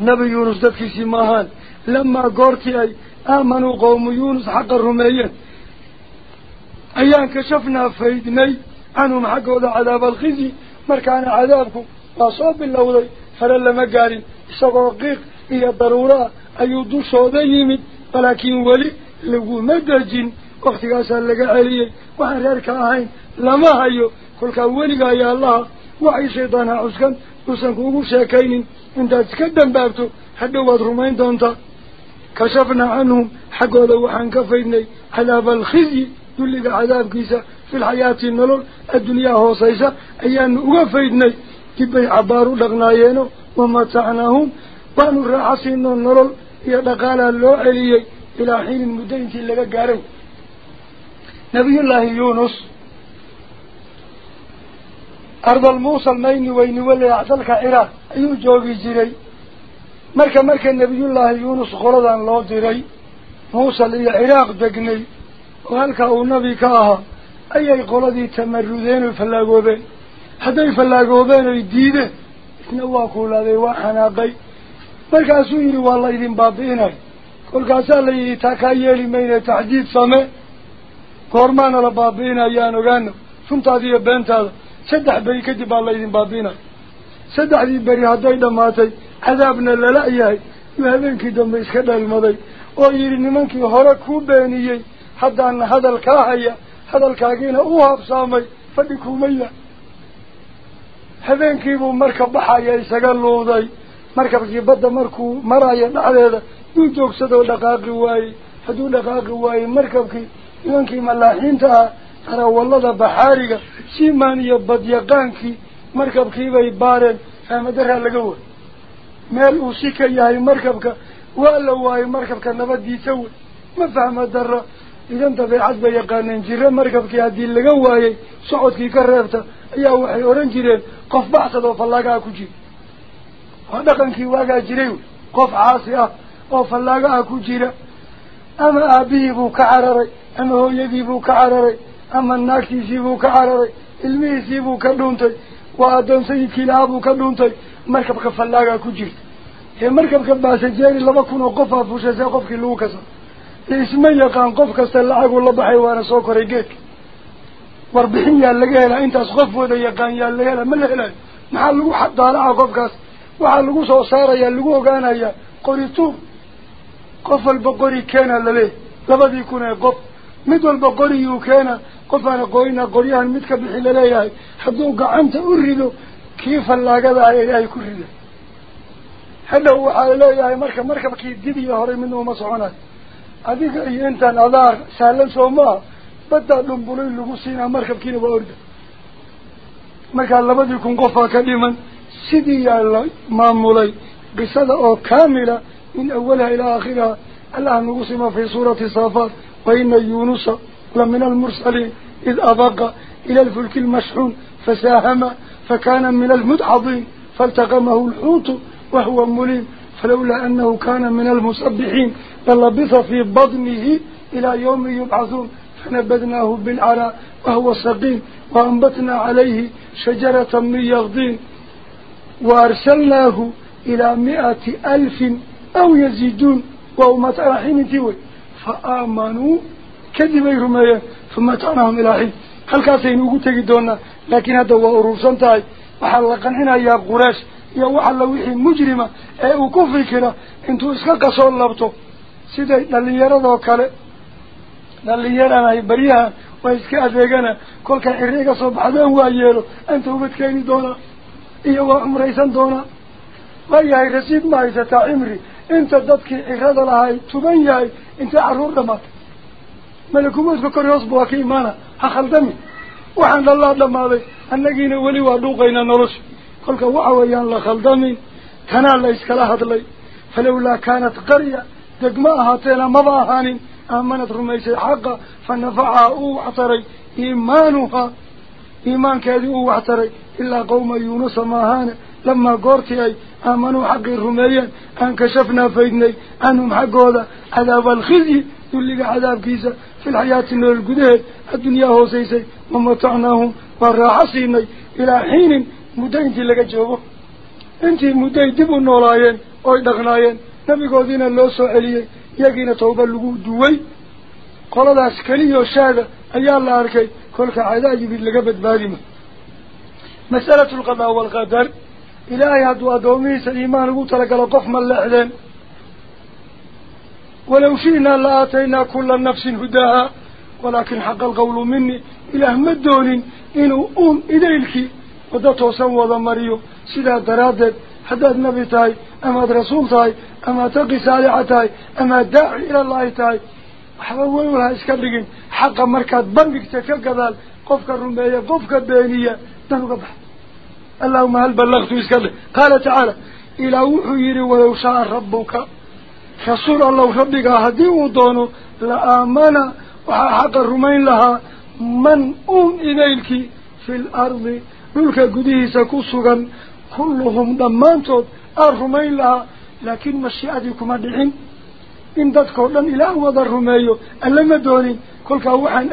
نبي يونس دفك سماهان. لما قرتي أي آمنوا قوم يونس حق الرميين. أيان كشفنا فيدني عنهم حقوا عذاب الخزي. مركان عذابكم. وصوب اللوضي فلن لما قارن. سقوقيق هي ضرورة. أيضو صوديهم ولكن ولي لقو مدى الجن واختقاسها لقى عليه وحرير كاهين لما هيو. Allaha waxay shaydaan ha cuskan uusan kuugu sheekaynin intaad iska dambaabto hadhow waad rumayn doontaa kashafnaa canhum xaggooda waxaan ka faydnay cadaaba alkhizyi dulliga cadaabkiisa filxayaati nolol addunyaa hoosaysa ayaanu uga faydnay dib bay cabbaar u dhaqnaayeeno wamatacnaahum waanu raaxa siinoo nolol iyo dhaqaalaa loo celiyey ilaa xiinin muddo intii laga gaaray nabiyullaahi yuunus dalka ciraaq ayuu joogi jiray marka marka nabiyullaahi yuunus qoladan loo diray muusal iyo ciraaq degnay oo halkaa uu nabi ka ahaa ayay qoladii tamarudeen oy fallaagoobeen hadday fallaagoobeen oy diideen isna waa kuulaaday waa xanaaqay markaasuu yidhi waa la idin baabi'inay kolkaasaa la yidhi taa kaa yeeli mayne taxdiid same goormaana la baabi'inayaan ogaano runtaada iyo beentaada saddex beri kadib baa laydin baabi'inay saddexdii beri hadday dhammaatay cadaabna lala yahay yuu habeenkii dambe iska dheelmaday oo yidhi nimankii hore kuu beeniyey haddaana hadal kaa haya hadalkaagiina u habsaamay fadhi kuumaya habeenkiibuu marka baxaya isaga luuday markabkii badda markuu maraya dhexdeeda yuu joogsadoo dhaqaaqi waayey hadduu dhaqaaqi waayey markabkii nimankii malaaxiinta ah si ka yahay markabka waa la waayey markabka nabadiisa wey ma fahma dara idan dabeecad bay yaqaaneen jiro markabkii haddii laga waayey socodkii ka reebta ayaa waxay odhan jireen qof baxsad oo fallaagaa ku jira waa dhaqankii waagaa jiray wey qof caasi ah oo fallaagaha ku jira ama aabihii buu ka cararay ama hooyadii buu ka cararay laba kun oo qof aa fushasee qofkii lagu kasa isma yaqaan qof kasta lacaguu la baxay waana soo koray geedka warbixin yaa laga helaa intaas qof wada yaqaan yaa la helaa ma la helayo maxaa lagu daalaca qofkaas waxaa lagu soo saarayaa lagu ogaanayaa qori tuur qof walba qori keena laleeyahy labadii kun ee qof مدول بقولي يوكينا قف أنا قوينا قريان متك بحلالي هاي. حدو قعنت أريده كيف الله قضى عليه هاي كريده حدا هو حلالي هاي مركب مركب كي يدي يهري منه مصعنا هذيك أي أنت نظار سهلن سوما بدأ لنبولي لغسينا مركب كينا بأرده مركب الله بدي يكون قفا كديما سيدي يا الله مامولي بصدقه كاملة من أولها إلى آخرها. الله نغسي في سورة الصافات وإن يونس لمن المرسلين إذ أبقى إلى الفلك المشحون فساهم فكان من المتعظين فالتقمه الحوت وهو مليم فلولا أنه كان من المسبحين فلبث في بضنه إلى يوم يبعثون فنبذناه بالعراء وهو سقيم وأنبتنا عليه شجرة من يغضين وأرسلناه إلى مئة ألف أو يزيدون وهو متأحين تيوي. فآمنوا كذبوا رميا ثم تعناهم إلى حين هل كاسين وقتك دونا لكن هذا هو أروسان تاي وحلقا هنا يا قراش يا وحل وحي مجرمة اي وكفر كنا انتو اسكا قصول لابتو سيدي للي يرضو كالي dhalinyaranahay baryahan waa iska adeegana kolka xiriga soo baxdaan waa yeelo anta ubad keeni doonaa iyo waa cumraysan doonaa waayahay rasiid ma haysataa cimri انت ضدك اغاد لها تبني انت عرور دمات. ملكموت كن يصبوا كي مانا حخل دمي وحمد الله دم هذا النقين ولي وادوقين نرش. قلت وعويان لخل دمي كان الله اسكلاها دلي فلولا كانت قرية دقماها تيلا مضاهان آمنت رميس الحق فنفعها أو عطري. إيمانها إيمان كذي أو عطري. إلا قوم يونس ماهانه لما قرتي أي آمنوا حق الرميين أن كشفنا فيدني أنهم حقوا عذاب الخزي يلقى عذاب كيسا في الحياة النور القدهد الدنيا هو سيسي ومتعناهم والراحسيني. إلى حين مدين تلقى جوابه. انتي مدين دبوا النولايين أو دغنايين نبي قودين اللو سؤاليين yagiina tawba lagu duway qoladaas keliya oo shaada ayaa la arkay kolka cadaayibid laga badbaadima masalatu alqadaa waalqadar إلهي هدو أدوميس سليمان قلتلك لقف من لأذن ولو شئنا لآتينا كل نفس هداها ولكن حق القول مني إلى إله مدون إنه أم إليك. ودته سوضا مريو سلا درادد حداد نبيتاي أما رسولتاي أما تقي سالعتاي أما داعي إلى الله تاي. وحبه ويولها إسكالي حق مركات بنك تكالك قفك الرمية قفك البينية تنقبها allahuma hal ballagtu iska dhig qaala tacaala ilaa wuxuu yidhi walow shaa rabbuka rasuul allow rabbigaa haddii uu doono la aamana waxaa xaqa rumayn lahaa man uun idaylkii fi lardi dhulka gudihiisa ku sugan kulluhum dhammaantood aan rumayn lahaa laakiin mashiicadii kuma dhicin in dadkao dhan ilaah wada rumeeyo alla ma doonin kolkaa waxaan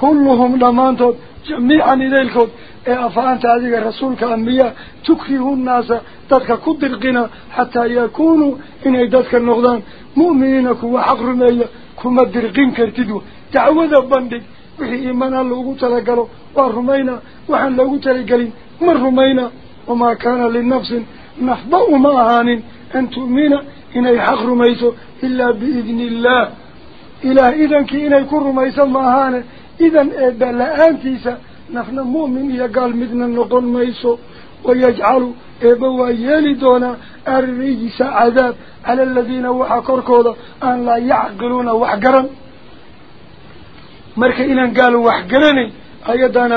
كلهم لمانتوا جميعا إليكم. إيه، أفعان تعذيك الرسول كأنبياء تكره الناس تدك كدر قنا حتى يكونوا إن إيدادك النغضان مؤمنينك وحق رمية كما در قن كرتدو. تعوذ بندك وحي إيمانا لغو تلقلو. ورمينا وحن لغو تلقلين. من رمينا وما كان للنفس. نحبه ما هان أن تؤمن إن حق رميته إلا بإذن الله. إلا إذن كي إن يكون رميسا ماهانا an tu'mina inay xaq rumayso ilaa biidni illaah ilaah idankii inay ku rumayso ma ahaane idan eebba la-aantiisa nafna mu'min iyo gaal midna noqon mayso wayajcalu eebba waa yeeli doonaa arrijsa cadaab cala aladiina waxaa korkooda aan laa yacqiluuna wax garan marka inaan gaal wax garanayn ayadaana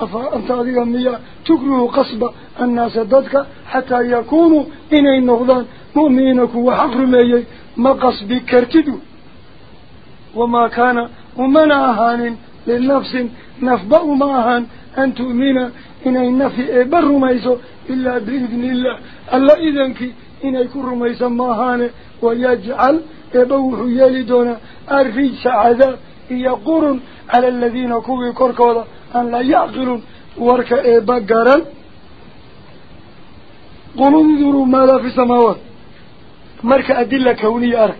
أفأنت هذه المياه تكره قصبة الناس ضدك حتى يكونوا إني النهضان مؤمنك وحفر مياه ما قصبي كرتد وما كان ومن أهان للنفس نفبأ ما أهان أن تؤمن إني النفي أبر ميسو إلا بإذن الله. ألا إذنك إني كر ميسا ما أهان ويجعل أبوه يلدون أرفيس عذاب يقر على الذين كوي كركوضا أن لا يعقلون ورك بقرا قلوا انظروا ما لا في سماوات مرك أدلة كوني أرى.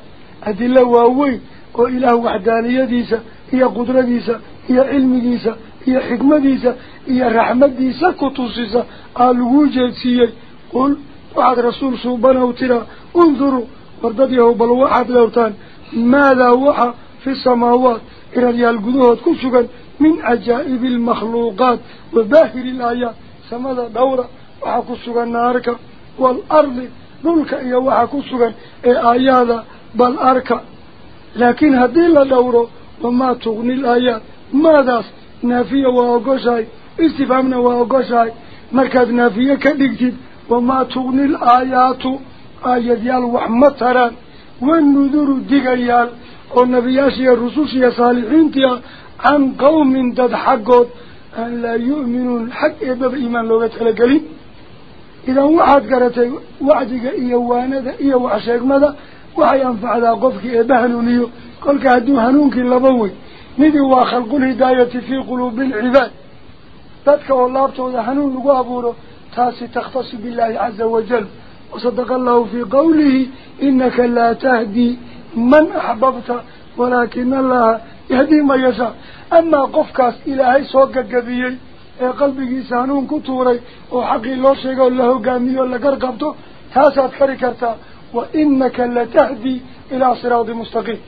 أدلة وأوين. وإله وحدانية ديسة. هي قدرة ديسة. هي علم ديسة. هي حكمة ديسة. هي رحمة ديسة. كتوسيسة الوجد سيئي قل وعد رسول سبحانه وتعالى. انظروا. وارددهوا بالوحد لوتان. ماذا وحى في السماوات؟ إلى ريال قدوهات كل شكرا. من أجائب المخلوقات وباهر الآيات. سمد دورة وحكسوا النارك والأرض ذلك إيا وحكسوا آيات بل أرك. لكن هذه الدورة وما تغني الآيات. ماذا نافية وغشاي استفامنا وغشاي مركز نافية كدكتب وما تغني الآيات. آيات يالوح مطران والنذور ديقيا والنبياشي الرسوشي صالحين تيا. عن قوم دد حقود أن لا يؤمنون حق إباب إيمان لغة الأقلي إذا وعد قرتي وعدك إيوانا ذا إيو عشاك ماذا؟ وحي أنفع ذا قفك إيه إبهنونيو قل كهدو هنونك اللبوي ندي واخل قل الهداية في قلوب العباد. بدك والله بتوضى هنون لقابوره تاسي تختص بالله عز وجل. وصدق الله في قوله إنك لا تهدي من أحببت ولكن الله يهدي ما يشاء. أما قفكاس إلى إلهي سوق قبيل قلبي سانون كتوري وحقي الله شيء قال له قامي ولا قرقبته تاسات كاريكارتا وإنك لتهدي إلى صراط مستقيم.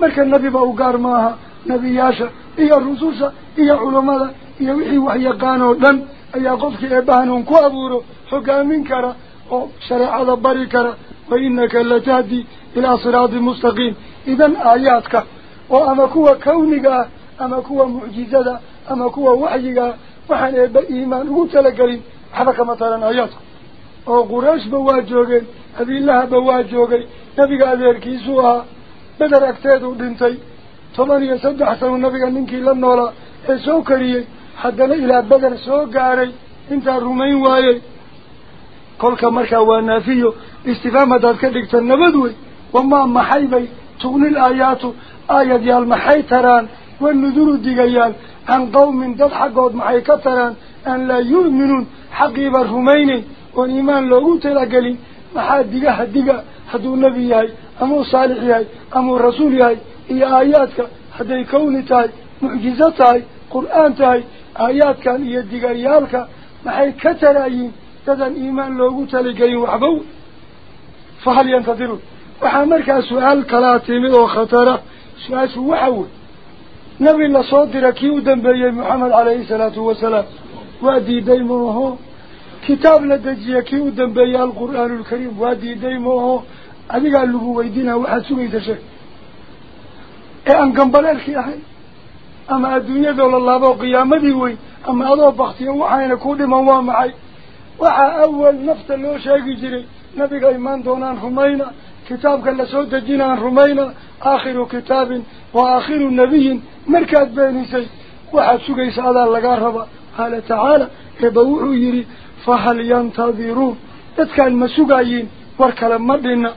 ملك النبي بأوقار ماها نبي ياشا هي الرسوسة هي علماء هي وحي وحي قانو دم. أي قفك إبهانون كوابورو حقامين كارا وشرع على باري كارا وإنك لتهدي إلى صراط مستقيم. إذا آياتك ah waxyiga ah waxaan eebba iimaan ugu talagelin waxba kama taran aayaadku oo qurayshba waa joogeen abiilahaba waa joogay nabiga adeerkiisuu ahaa beder agteeduu dhintay toban iyo saddex sano nabiga ninkii la noolaa ee soo kariyey haddana ilaa beder soo gaaray intaa rumayn waayey kolka markaa waa naafiyo istifaam haddaad ka dhigta nabad wey wamaa maxay bay tugnil aayaatu آيات المحي تران والنذور الدقيان عن قوم دل حقود محي كتران أن لا يؤمنون حق برهمين وان إيمان لو تلقل محاد ديقى حد ديقى حدو النبي هاي أمو صالح هاي أمو الرسول هاي إيا آياتك حدي كونتاي معجزتاي قرآنتاي آياتك إيا الدقيانك محي كتران تدن إيمان لو تلقل وعبو فهل ينتظرون وحامركا سؤال كلاتي من خطره. سؤاس وحول. نبي الله صادر كيودن بي محمد عليه الصلاة والسلام. وادي ديمه كتاب لدجي كيودن بي القرآن الكريم. وادي ديمه أبي قال له ويدينا وحد سويت شيء. إيه أن قنبل الخي أما الدنيا دول الله وقيامة ديوي أما الله بختي وحين كود ما وامعي وحا أول نفت اللي هو شاكي جري نبي قال إيمان دونان خمينا kitaabka lasoo dejinaan rumayna aakhiru kitaabin wa aakhiru nabiyin markaad beenisay waxaad sugaysa adaa lagaa raba qaala tacaala eeba wuxuu yidhi fahal yantadiruun dadkaan ma sugayiin war kale ma dhina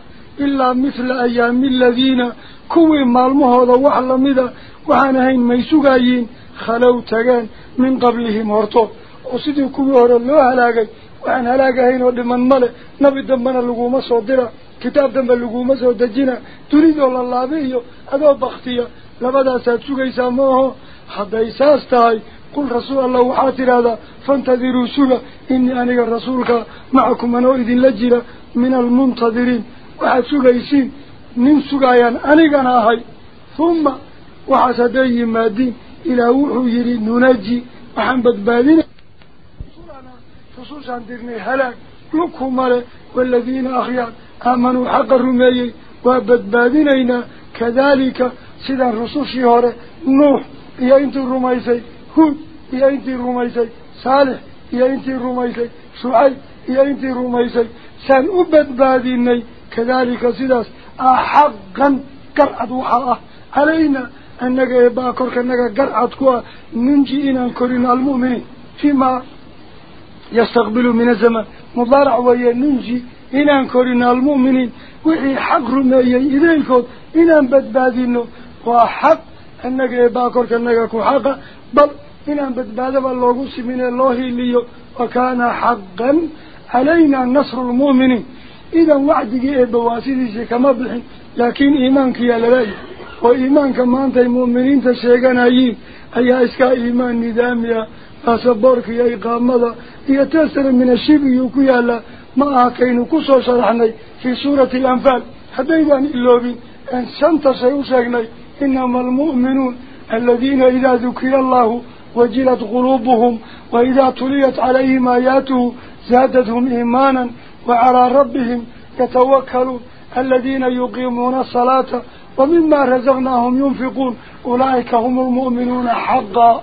ilaa mithla ayaami aladiina kuwii maalmahooda wax lamida waxaan ahayn may sugayiin khalow tageen min qablihim hortood oo sidii kuwii hore loo halaagay كتاب دم اللقومة سودجينا تريد الله الله بيهو هذا بختيه لبدا ساتسوك إساموه حتى إساستهي قل رسول الله وحاتر هذا فانتظروا سنة إني أنيك رسولك معكم منوئذ لجينا من المنتظرين. وحاتسوك إسين ننسوك أيان أنيكنا هاي ثم وحسدي مادي إلى وحو يري ننجي محمد بادين. رسول الله رسول الله هلاك. لكم مالك والذين أخيار. آمنوا حق الرميي وبدبادينينا كذلك سيدا الرسول شهارة نوح يا انت الرميسي هود يا انت الرميسي صالح يا انت الرميسي سعي يا انت الرميسي سان أبدباديني كذلك سيدا أحقا قرأت وحاءه علينا أنك إباكر كأنك قرأت كوا ننجي إنا نكرنا المؤمنين. فيما يستقبل من الزمن مضارع ويا ننجي rumeeyey idaylkood inaan badbaadino waa xaq annaga eebaa korkanaga ku xaqa bal inaan badbaadaba loogu siminee loo hiiliyo wa kaana xaqan calayna nasru lmu'miniin idan wacdigii eebba waa sidiisii kama bixin laakiin iimaankiyaa laleeyahay oo iimaanka maantay mu'miniinta sheeganayiin ayaa iskaa iimaan nidaami ah baasaboorka iyo iqaamada iyo tesara min ashib iyuu ku yaalaa ما أكينو كسو شرحني في سورة الأنفال. حديدا إلوبي أن سنت سيوشغني إنما المؤمنون الذين إذا ذكر الله وجلت قلوبهم وإذا تليت عليهم آياته زادتهم إيمانا وعلى ربهم يتوكلوا الذين يقيمون الصلاة ومما رزقناهم ينفقون. أولئك هم المؤمنون حقا.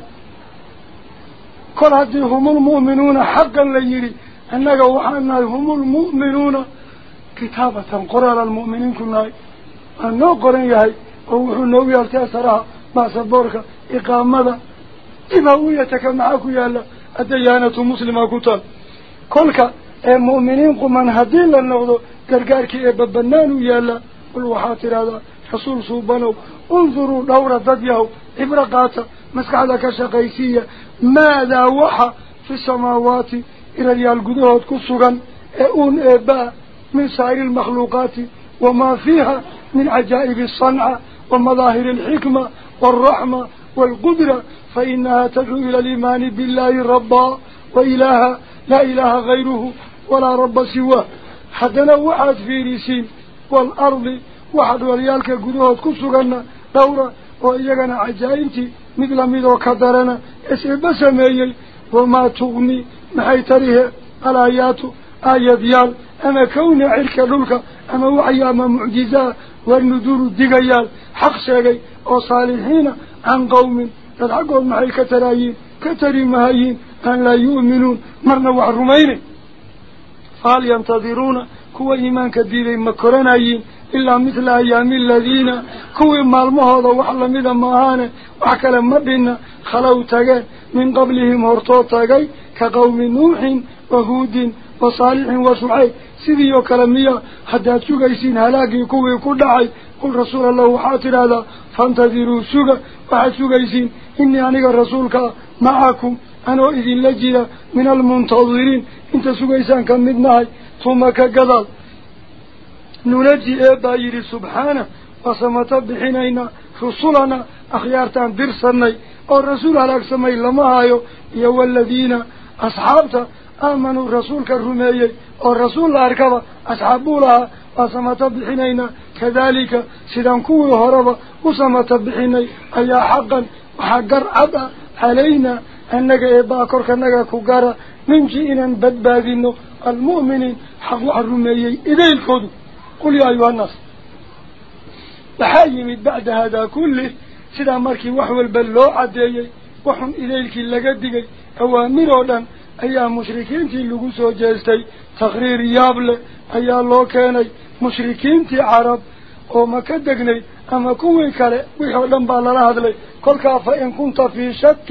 كل هذه هم المؤمنون حقا ليري أنك وحنا هم المؤمنون. كتابة قرآن المؤمنين كنا أنه قرآن يهي. ووحو نوي التأسرها ما سبورك. إقامة. إماويتك معك يا الله. الديانة مسلمة كتاب. كلك. المؤمنين قمان هدين لنغضو قرقارك إبابنان يا الله. قل وحاتر هذا. رسول صوبانو انظروا دورة ضديه إبرقات. مسكعة شقيسية. ماذا وحى في إلى قدوهات كسوغا أون إباء من سائر المخلوقات وما فيها من عجائب الصنعة ومظاهر الحكمة والرحمة والقدرة فإنها تدعو إلى الإيمان بالله ربا وإله لا إله غيره ولا رب سواه. حتى نوعات في رسين والأرض waxaad walyaalka gudahood ku suganna dhowra oo iyagana cajaa'ibtii mid lamid oo ka darana ما هي تريه على آياته آيات آية يال أما كون عرك للك أما وعي أما معجزة والنذور الدقيال حق شاقي وصالحين عن قوم تلحقوا ما هي كتريين كتري ما هيين أن لا يؤمنون مرنا وعرمين فهل ينتظرون كوى إيمان كديرين مكرنايين إلا مثل أيام الذين كوى مالمهضة وحلم إذا ما هانا وحكلا ما بينا خلو من قبلهم هرطوطة كقوم نوح وهود وصالح وشعي سيديو كلامية حتى تشوغيسين هلاقي كوي كدعي قل رسول الله وحاتر هذا فانتظروا سوغا وحتشوغيسين إني أنيق رسولك معكم. أنا إذن لجل من المنتظرين. إنت سوغيسان كمدناي ثم كقضل ننجي إبا يري سبحانه وسمت بحنينا رسولنا. أخيارتان درسني. والرسول على سمي لما هايو يو الذين أصحابته. آمنوا رسولك الرميي والرسول الأركض أصحابوا لها وسمت بحنينا كذلك سيدان كوي هربا وسمت بحني أي حقا. وحقر عدا علينا. أنك إبا كورك أنك كوكارا من جئنا بدبادينو. المؤمنين. حقوا الرميي. إذا الكودو قل يا أيها الناس. بحايمد بعد هذا كله. سيدا مركي وحو البلو عديي. وحن إليك اللقدقي أوامرودا أيها مشركين تي اللقوسو جيستي تقرير يابل أيها اللو كاني مشركين تي عرب وما كدقني أما كوي كالي ويحو لنبا لرهد لي كل كافة إن كنت في شك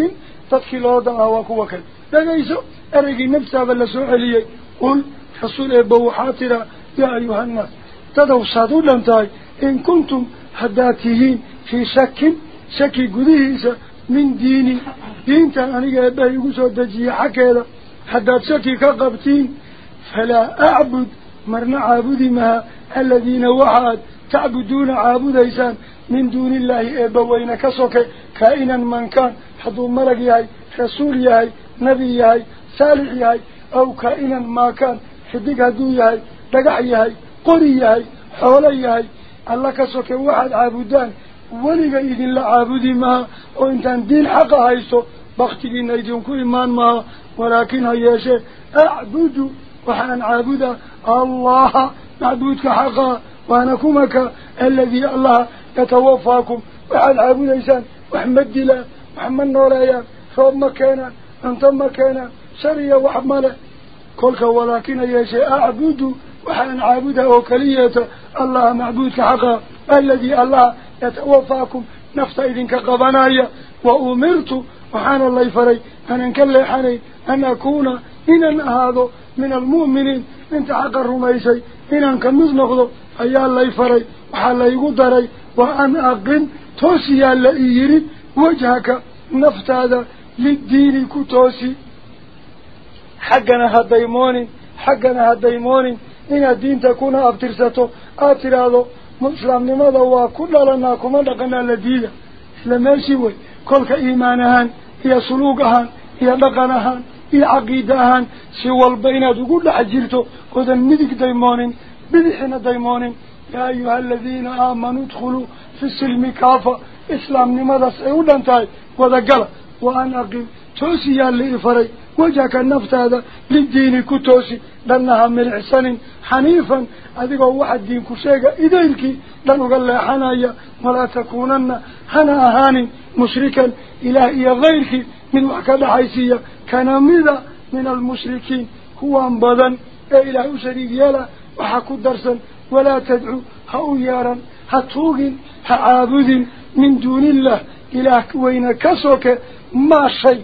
تدخل هذا أواكو وكل لقيسو أرقي نفسها بلسو عليي قل رسول إبو حاترا يا أيها الناس من ديني. دين تانيك أبا يقصوا دجي حكيلا حدات شكي كقبتين فلا أعبد مرنا عابدي مها الذين وحاد تعبدون عابديسان من دون الله إبوين كسوك. كائنا من كان. حضو مرق يهي. رسول يهي. نبي يهي. صالح يهي. أو كائنا ما كان. حدق هدو يهي. دقع يهي. قري ولغا إذن لا عابدي ما وإنتان دين حق هايسو بختقين أيديون كل ما ولكن هياشي أعبد وحان عابدا الله معبودك حقا وأنا كمك الذي الله يتوفاكم. وحال عابد إيسان وحمد دلا محمد نورايا خوب مكانا أنتم مكانا شريا وحمله كلك ولكن يشاء أعبد وحان عابده وكلية الله معبودك حقا الذي الله يتوفاكم نفط إذن كقبنايا وأمرت. وحان الله فري. أن انكلي حني. أن أكون إن هذا من المؤمنين. أنت حق الرميسي. إن أنكمز نخضو أي الله فري. وحان الله يقدري. وأن أقن توسي الله يريد وجهك نفط هذا للدين كتوسي. حقنا هديموني حقنا هديموني إن الدين تكون أبترسته. أبتراده مسلم لماذا هو كل لنا كما لقنا لدينا لما يشوي كل إيمانهان هي سلوكهان هي لقنهان هي عقيدهان سوى البينات وقول حجرته وذا ندك ديمونين بدحنا ديمونين يا أيها الذين آمنوا ادخلوا في السلم كافة إسلام لماذا سيولا انتهي وذا قال وأن أقيم توسيا لإفري وجهك النفط هذا للدين كتوسي لأنها من حسن حنيفا. هذا هو واحد دين كشيغا إذيلك لأنه قال له حنايا ولا تكونن حنا أهاني مشركا. إلهي غيرك من وحكا حيثية كان مذا من المشركين هو أنبضا إله شريك يلا وحكو درسا ولا تدعو هؤيارا هتوغ هعابد من دون الله إله وين كسوك ما شيء.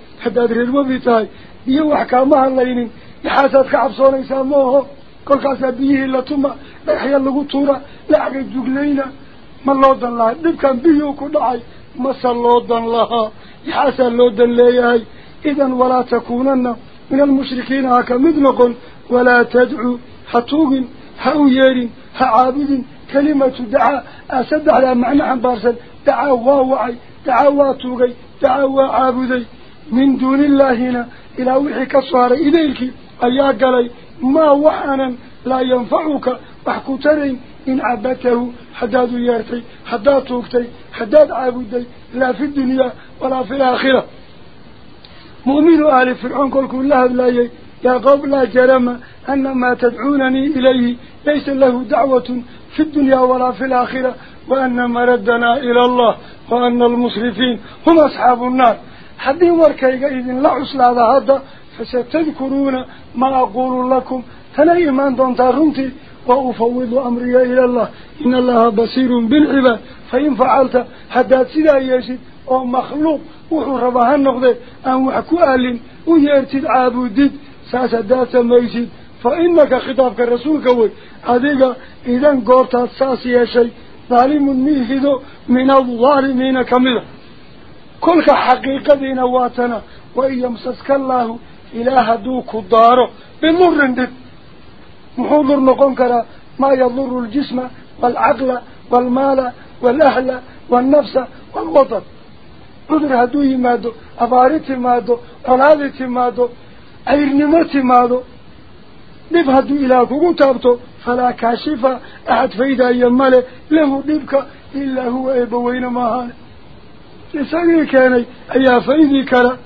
حوق لي عليس كذلك إيا خطابك سوبنا لو جيدين وإلى بكيلا لي وانكسورة قلين باوركي اللغو ترقايا ومركز بيها تمي جيرتي حداد ريروبي تاي بيه وحكامها اللينين لحاسات كعبصون يساموه كل كاسا بيه إلا تما لحيا اللغو تورا لحقا جوغلينا ما اللودن الله دب كان بيه كدعي ما ساللودن لها لحاسا اللودن ليهي إذن ولا تكونن من المشركين. هكا مدنق ولا تدعو. حتوغ هاوير هعابد كلمة دعاء أسد على من دون الله هنا إلى وحي كسوار إليك. أيا قلي ما وحنا لا ينفعك. وحكترين إن عبته حداد يارتي حداد توقتي حداد عابدي لا في الدنيا ولا في الآخرة. مؤمن آل فرعون قل كلها بلاي يا لا جرم أن ما تدعونني إليه ليس له دعوة في الدنيا ولا في الآخرة وأن مردنا إلى الله حدي وركيغا إذن لا عسلا هذا فستذكرون ما أقول لكم فلا إيمان دون تارنتي وأفوض أمري إلى الله إن الله بصير بالعباد فإن فعلت حداد سيدا يشد أو مخلوق وحربها النقضة أن وحكو أهل ويرتد عابدد ساسا داتا ميسد فإنك خطابك الرسول كوي أذيك إذن قرطة ساسي شيء ظالم ميهدو من الظالمين كمله كل حقيقة نواتنا وإن يمسسك الله إله دوك الدار. بمر دب محوضر نقوم كرا ما يضر الجسم والعقل والمال والأهل والنفس والوطن. قدر هدوه مادو أبارت مادو قلالت مادو عيرنمت مادو. إله كوكو تابتو. فلا كاشف أحد فإذا يمال له دبك إلا هو إبوين ماهانه يسألني كاني أي فايدي كلا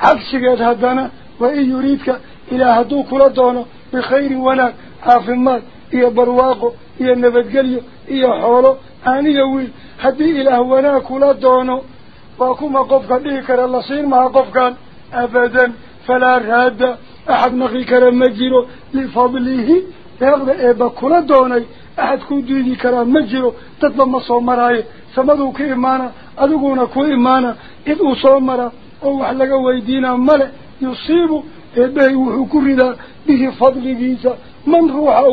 عفشي قد هدانا وإن يريدك إلى هدو كلا دونا بخير ونك عافي مال إيا برواقو إيا النبتقليو إيا حولو آني يويل هدي إلى هونا كلا دونا وأكو ما قفك ليك رلصين ما قفك أبدا فلا رهد أحد مغي كرام مجيرو لفضله يغضي إيبا كلا دوني أحد كو ديدي كرام مجيرو تطبع مصو مرايه سمدو كإيمانا أدقونا كو إيمانا إذ أصو مرا أو حلق ويدينا ملع يصيب إيبا وحكرنا به فضل جيسا من روحه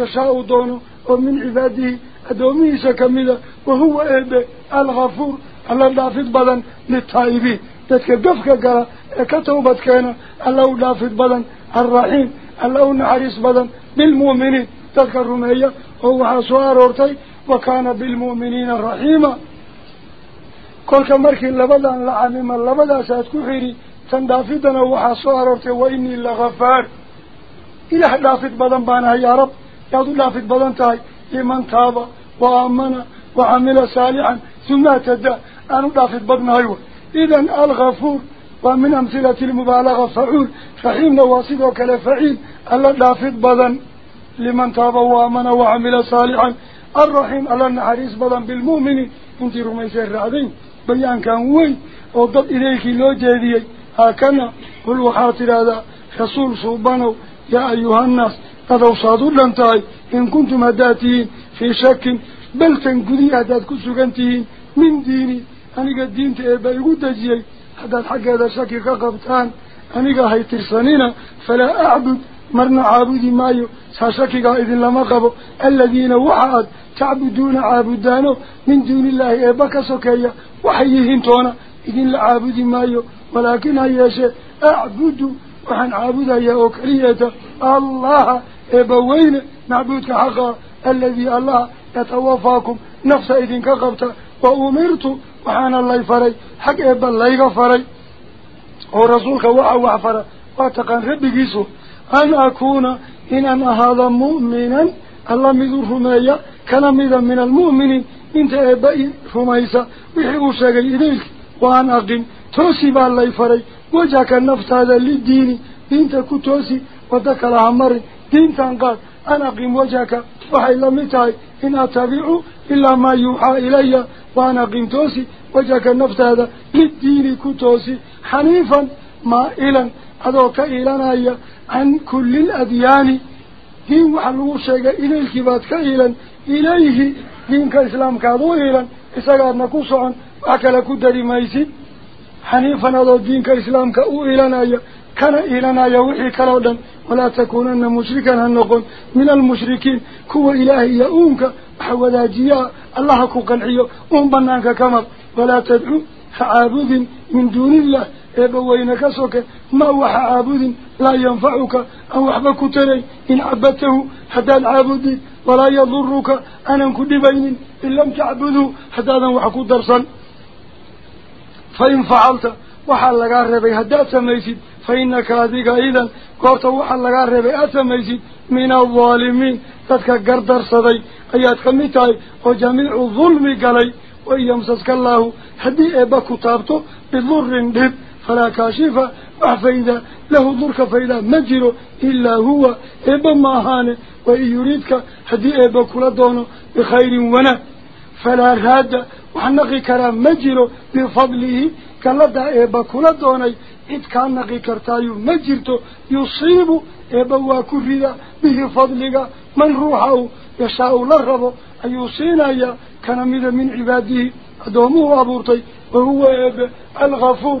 يشاء دونه ومن عباده أدوميسا كمدا وهو إيبا الغفور الله دافد بدن للطائبين tawbad keena alla u dhaafid badan alraxiim alla u naxariis badan bilmu'miniin. Dadka rumeeya oo waxaa soo aroortay وكان بالمؤمنين الرحيم كل كمركي لبدا لعنم لبدا ساتكحري تندافدنا وحصارت وإني لغفار. إلا حدافت بضن بانها يا رب يادو لافت بدن تاي. إيمان تابا وآمنا وعمل صالحا ثم تدى أنو لافت بدن هايو إذن الغفور ومن أمثلة المبالغة فعول. فحيم نواصد وكلفعيم ألا لافت بدن. لمن تابا وآمنا وعمل صالحا الرحيم ألا نحريس بدن بالمؤمن. انت رميس الرعدين بيان كان وين؟ وضب إليك لو جديد. هكذا. قل وحاطر هذا. رسول صوبانو يا أيها الناس قد أوصادوا لنتاي إن كنتم هداتين في شك بل تنقذي هدات كسوغنتين من ديني. aniga diinta eebba igu dejiyey haddaad xaggeeda shaki ka qabtaan aniga hay tirsanina falaa acbud مرنا عابد مايو ساسكيغا إذن لما قبو الذين وحاد تعبدون عابدانو من دون الله إباكا سوكايا وحييهن تونا إذن لعابد مايو ولكن هياشي أعبدوا وحن عابد يا أكرية الله إباوين نعبدك حقا الذي الله يتوفاكم نفس إذن كقبتا وأمرت وحان الله يفري حق إبا الله يغفري. ورسولك وعوا وعفرا واتقان ربك يسوه أن أكون إن أنا هذا مؤمنا. الله مذو رمية. كلمذا من المؤمنين إنت أبئي رميسة. بحيو ساقل إذنك. وأن أقيم توسيب الله فري. وجهك النفط هذا للدين. إنت كتوسي. ودكال عمر دين تنقاد أن أقيم وجهك وحي لمتاي إن أتبعو إلا ما يوحى إلي. وأن أقيم توسي. وجهك النفط هذا للدين كتوسي. حنيفا. مائلا. أدوك إيلانا عن كل الأديان. دين وحلو الشيء إلى الكبات كإيلا إليه دين كإسلام كادو إيلا إساقات نكوص عن وأكل كدري ميسي حنيفا أدو دين كإسلام كأو إيلانا كان إيلانا يوحي كرودا ولا تكونن مشركا هنقل من المشركين كو إلهي يؤونك حوداجيا الله كو قنعيو. أم بنانك كمر ولا تدعو فعابد من دون الله إبوينك سوك ما هو عابد لا ينفعك أو أحبك تري إن عبدته حتى العابد ولا يضرك أنا كل بين إن لم تعبده حتى وحكو درسا فإن فعلت وحال لك الربي هدات سميسد فإنك هذيك أيضا قرت وحال لك الربي أسميسد من الظالمين تدك قردر صدي أيات كميتاي وجميع الظلم قلي وإن يمسسك الله هدي إباك تابته بضر دب فلا كاشف وحفيدا له ضرك فإذا مجر إلا هو. إبا ماهان وإن يريدك هدي إباك لدونه بخير ونا. فلا راد وحنقي كرام مجر بفضله. كاللدى إباك لدونه إذ كان نقي كرتايو مجرته يصيب إبا وكرد به فضلك. من روحه يشاء لغضه أن يصينا كان من عباده. أدومه أبورتي وهو إبا الغفور.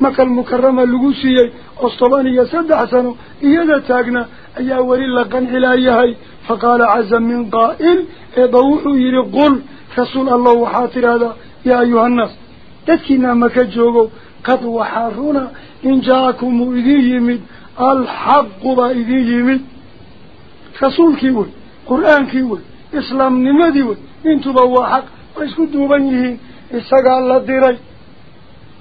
على الرميسون مر لبات بهدنا نديه قود لسوعلي يرمدي قود أهانت بني آدم إليك لو يرايي قارهان غير مكة أيال للا هدلي وحقي قران لا انتو نبيك كذا شيء ونبوذي الرسالة مكة المكرمة لغوسيي أصطباني يسدح سنو إيادا تاقنا أيا ولي لقن إلهي فقال عز من قائل إبوحو يري قل رسول الله هذا يا أيها الناس جوغو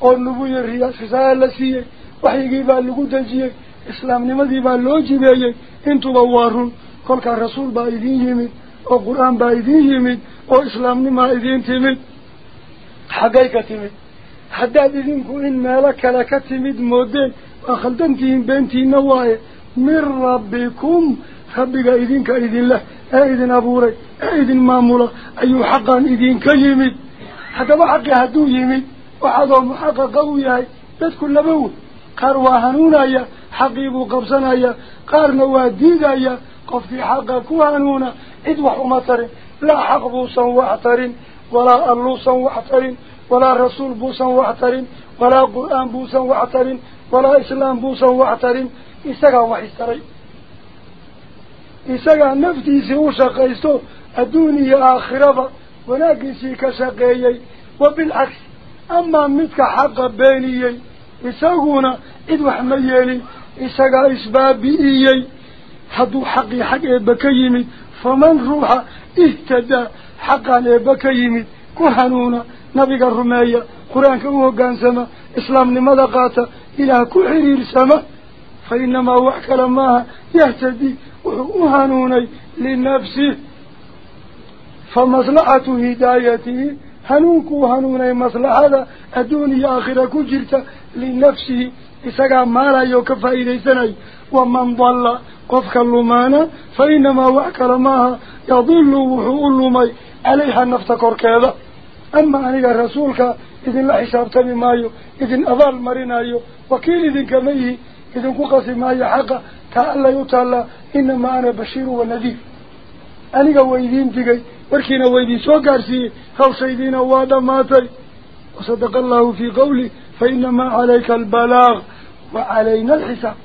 إن جاءكم إذي يمد الحق با إذي يمد رسول كيول قرآن كيول إسلام نمديول انتو بوا حق ويسكو دوبانيهين إساقا الله ديري والنبوية الرياس إساقا الله سيئي وحيقي با لغو دجيه إسلام نمدي با لو جبايي انتو بوارون كل كان رسول با إذين يمد وقرآن بايدين يمد وإسلام نما إذين حقيقة تمد حداد إذنكو إن مالك لك تمد مودين وخلدنتين بنتين نوايا من ربكم ربك إذنك إذن له إذن أبوري إذن مامولا أي حقا إذن كيمد حتى حقي هدو يمد وحضر محقق قوي تذكر لبوه قار قبسنايا قارنا واديدايا قفكي حقا كوهنونا إدوح مطر لا حق بوسا واعتر ولا اللوسا واعتر ولا رسول بوسا واعتر ولا قرآن بوسا واعتر ولا إسلام بوسا واعتر إساقا وحيستري إساقا نفتيسي وشقيستو الدنيا آخرة وناقسي كشقيي. وبالعكس أما متك حق بينيي إساقونا إذ وحميالي إساقا إسبابيي حدو حقي حق إبكيمي فمن روح اهتدى حقا إبكيمي كهنونا نبي الرمية قرآن كوه قانسما. إسلام لماذا قاتا؟ إلى كحرير سما فإنما وحك لما يهتدي. وهنوني لنفسه. فمصلحة هدايته. هنونك هنوني مصلحة. الدنيا آخرة كجرت لنفسه. إساقا مالا يوكفا إليساني ومن ضل قفك اللمانا فإنما وحك لما يضل وحول مي عليها النفتكر كذا أما أنك رسولك إذن لا حسابتني مايو. إذن أضال مرينايو. وكيل إذن كميه. إذن كقصي مايو حقا. تعالى يتعالى. إنما أنا بشير ونذير أنك ويدين تقي وركينا ويدين سوكارسي خوشيدين وادماتي وصدق الله في قولي فإنما عليك البلاغ وعلينا الحساب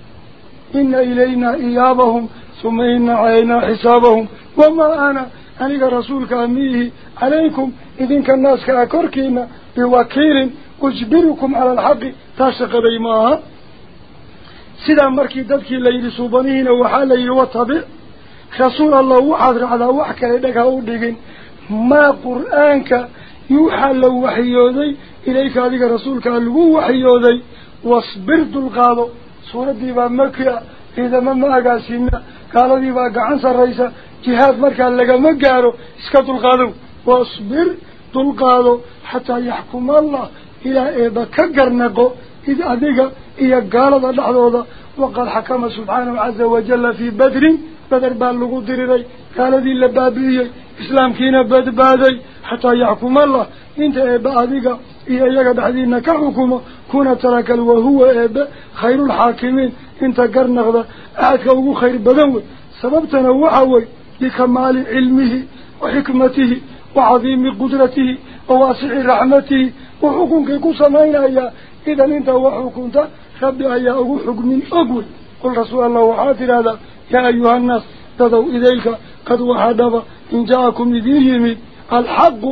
إن إلينا إيابهم ثم إن علينا حسابهم وما أنا أنك رسولك أميه عليكم إذن كالناس كأكركين بوكيل أجبركم على الحق تاشق بيماها سيدا مركي دادكي ليلي صوبانيين وحال ليلي رسول الله وحضر على وحكا لديك أوديكين ما قرآنك يوحى لو وحيوذي إليك هذه رسولك اللو وحيوذي واصبرت القاضو سورة ديبا مكيا إذا ما ما أقاسينا قال ديبا قعان سريسا جهاد مركا لغا مقارو اسكتوا القاضو واصبر تلقاضو حتى يحكم الله إلى إيبا كقرنقو إذا أذيك إيا قال ذا وقال حكم سبحانه عز وجل في بدر بالغو دريري قال ذي اللبابيي إسلام كينا بدبادي حتى يحكم الله. إنت إيبا أذيك إيا يقد حدينا كحكمه كنا ترك وهو إيبا خير الحاكمين. إنت قرنق أعدك أبو خير بدنوي سببتنا وحوي لكمال علمه وحكمته وعظيم قدرته وواسع رحمته وحكمك كسمين أيها إذا إنت وحكمت ربي أيها أبو حكم أقول قل رسول الله وحاتر هذا يا أيها الناس تضوا إليك قد وحدب إن جاءكم ذيهم الحق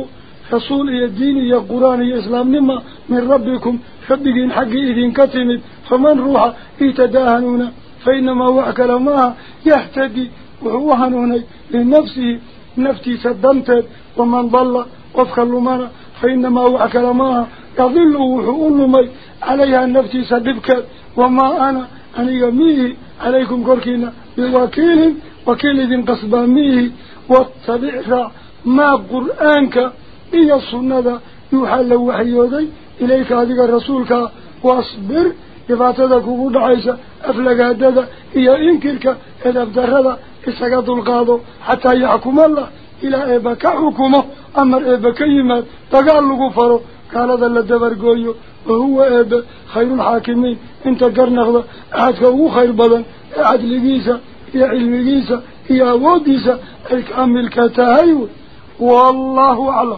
رسول الدين يا قرآن يا إسلام نما من ربكم. ربكين حق إذن كتمت فمن روح يتداهنون فإنما وحك لما يهتدي وهو هنوني لنفسه. نفتي سدمتت ومن ضل قفك اللمنا فإنما وحك لما يضل وحؤون مي. عليها نفتي سدبك. وما أنا أنا يميه عليكم كركينا بوكيل وكيل ذي قصباميه واتبع ما قرآنك إيا الصنة يوحى لوحي يدي إليك هذه الرسولك واصبر يفاتدك قرد عيسى أفلق هدد إيا إنكرك إذا ابتغد إساقط القاضو حتى يحكم الله إلى إباك حكمه أمر إباك يمال تقال لغفره قال هذا الدبر قويه وهو إبا خير الحاكمين انت قرنه أحدك هو خير بدن عدل جيسا يا علم جيسا يا وديسا الكامل كتاهيو والله أعلم.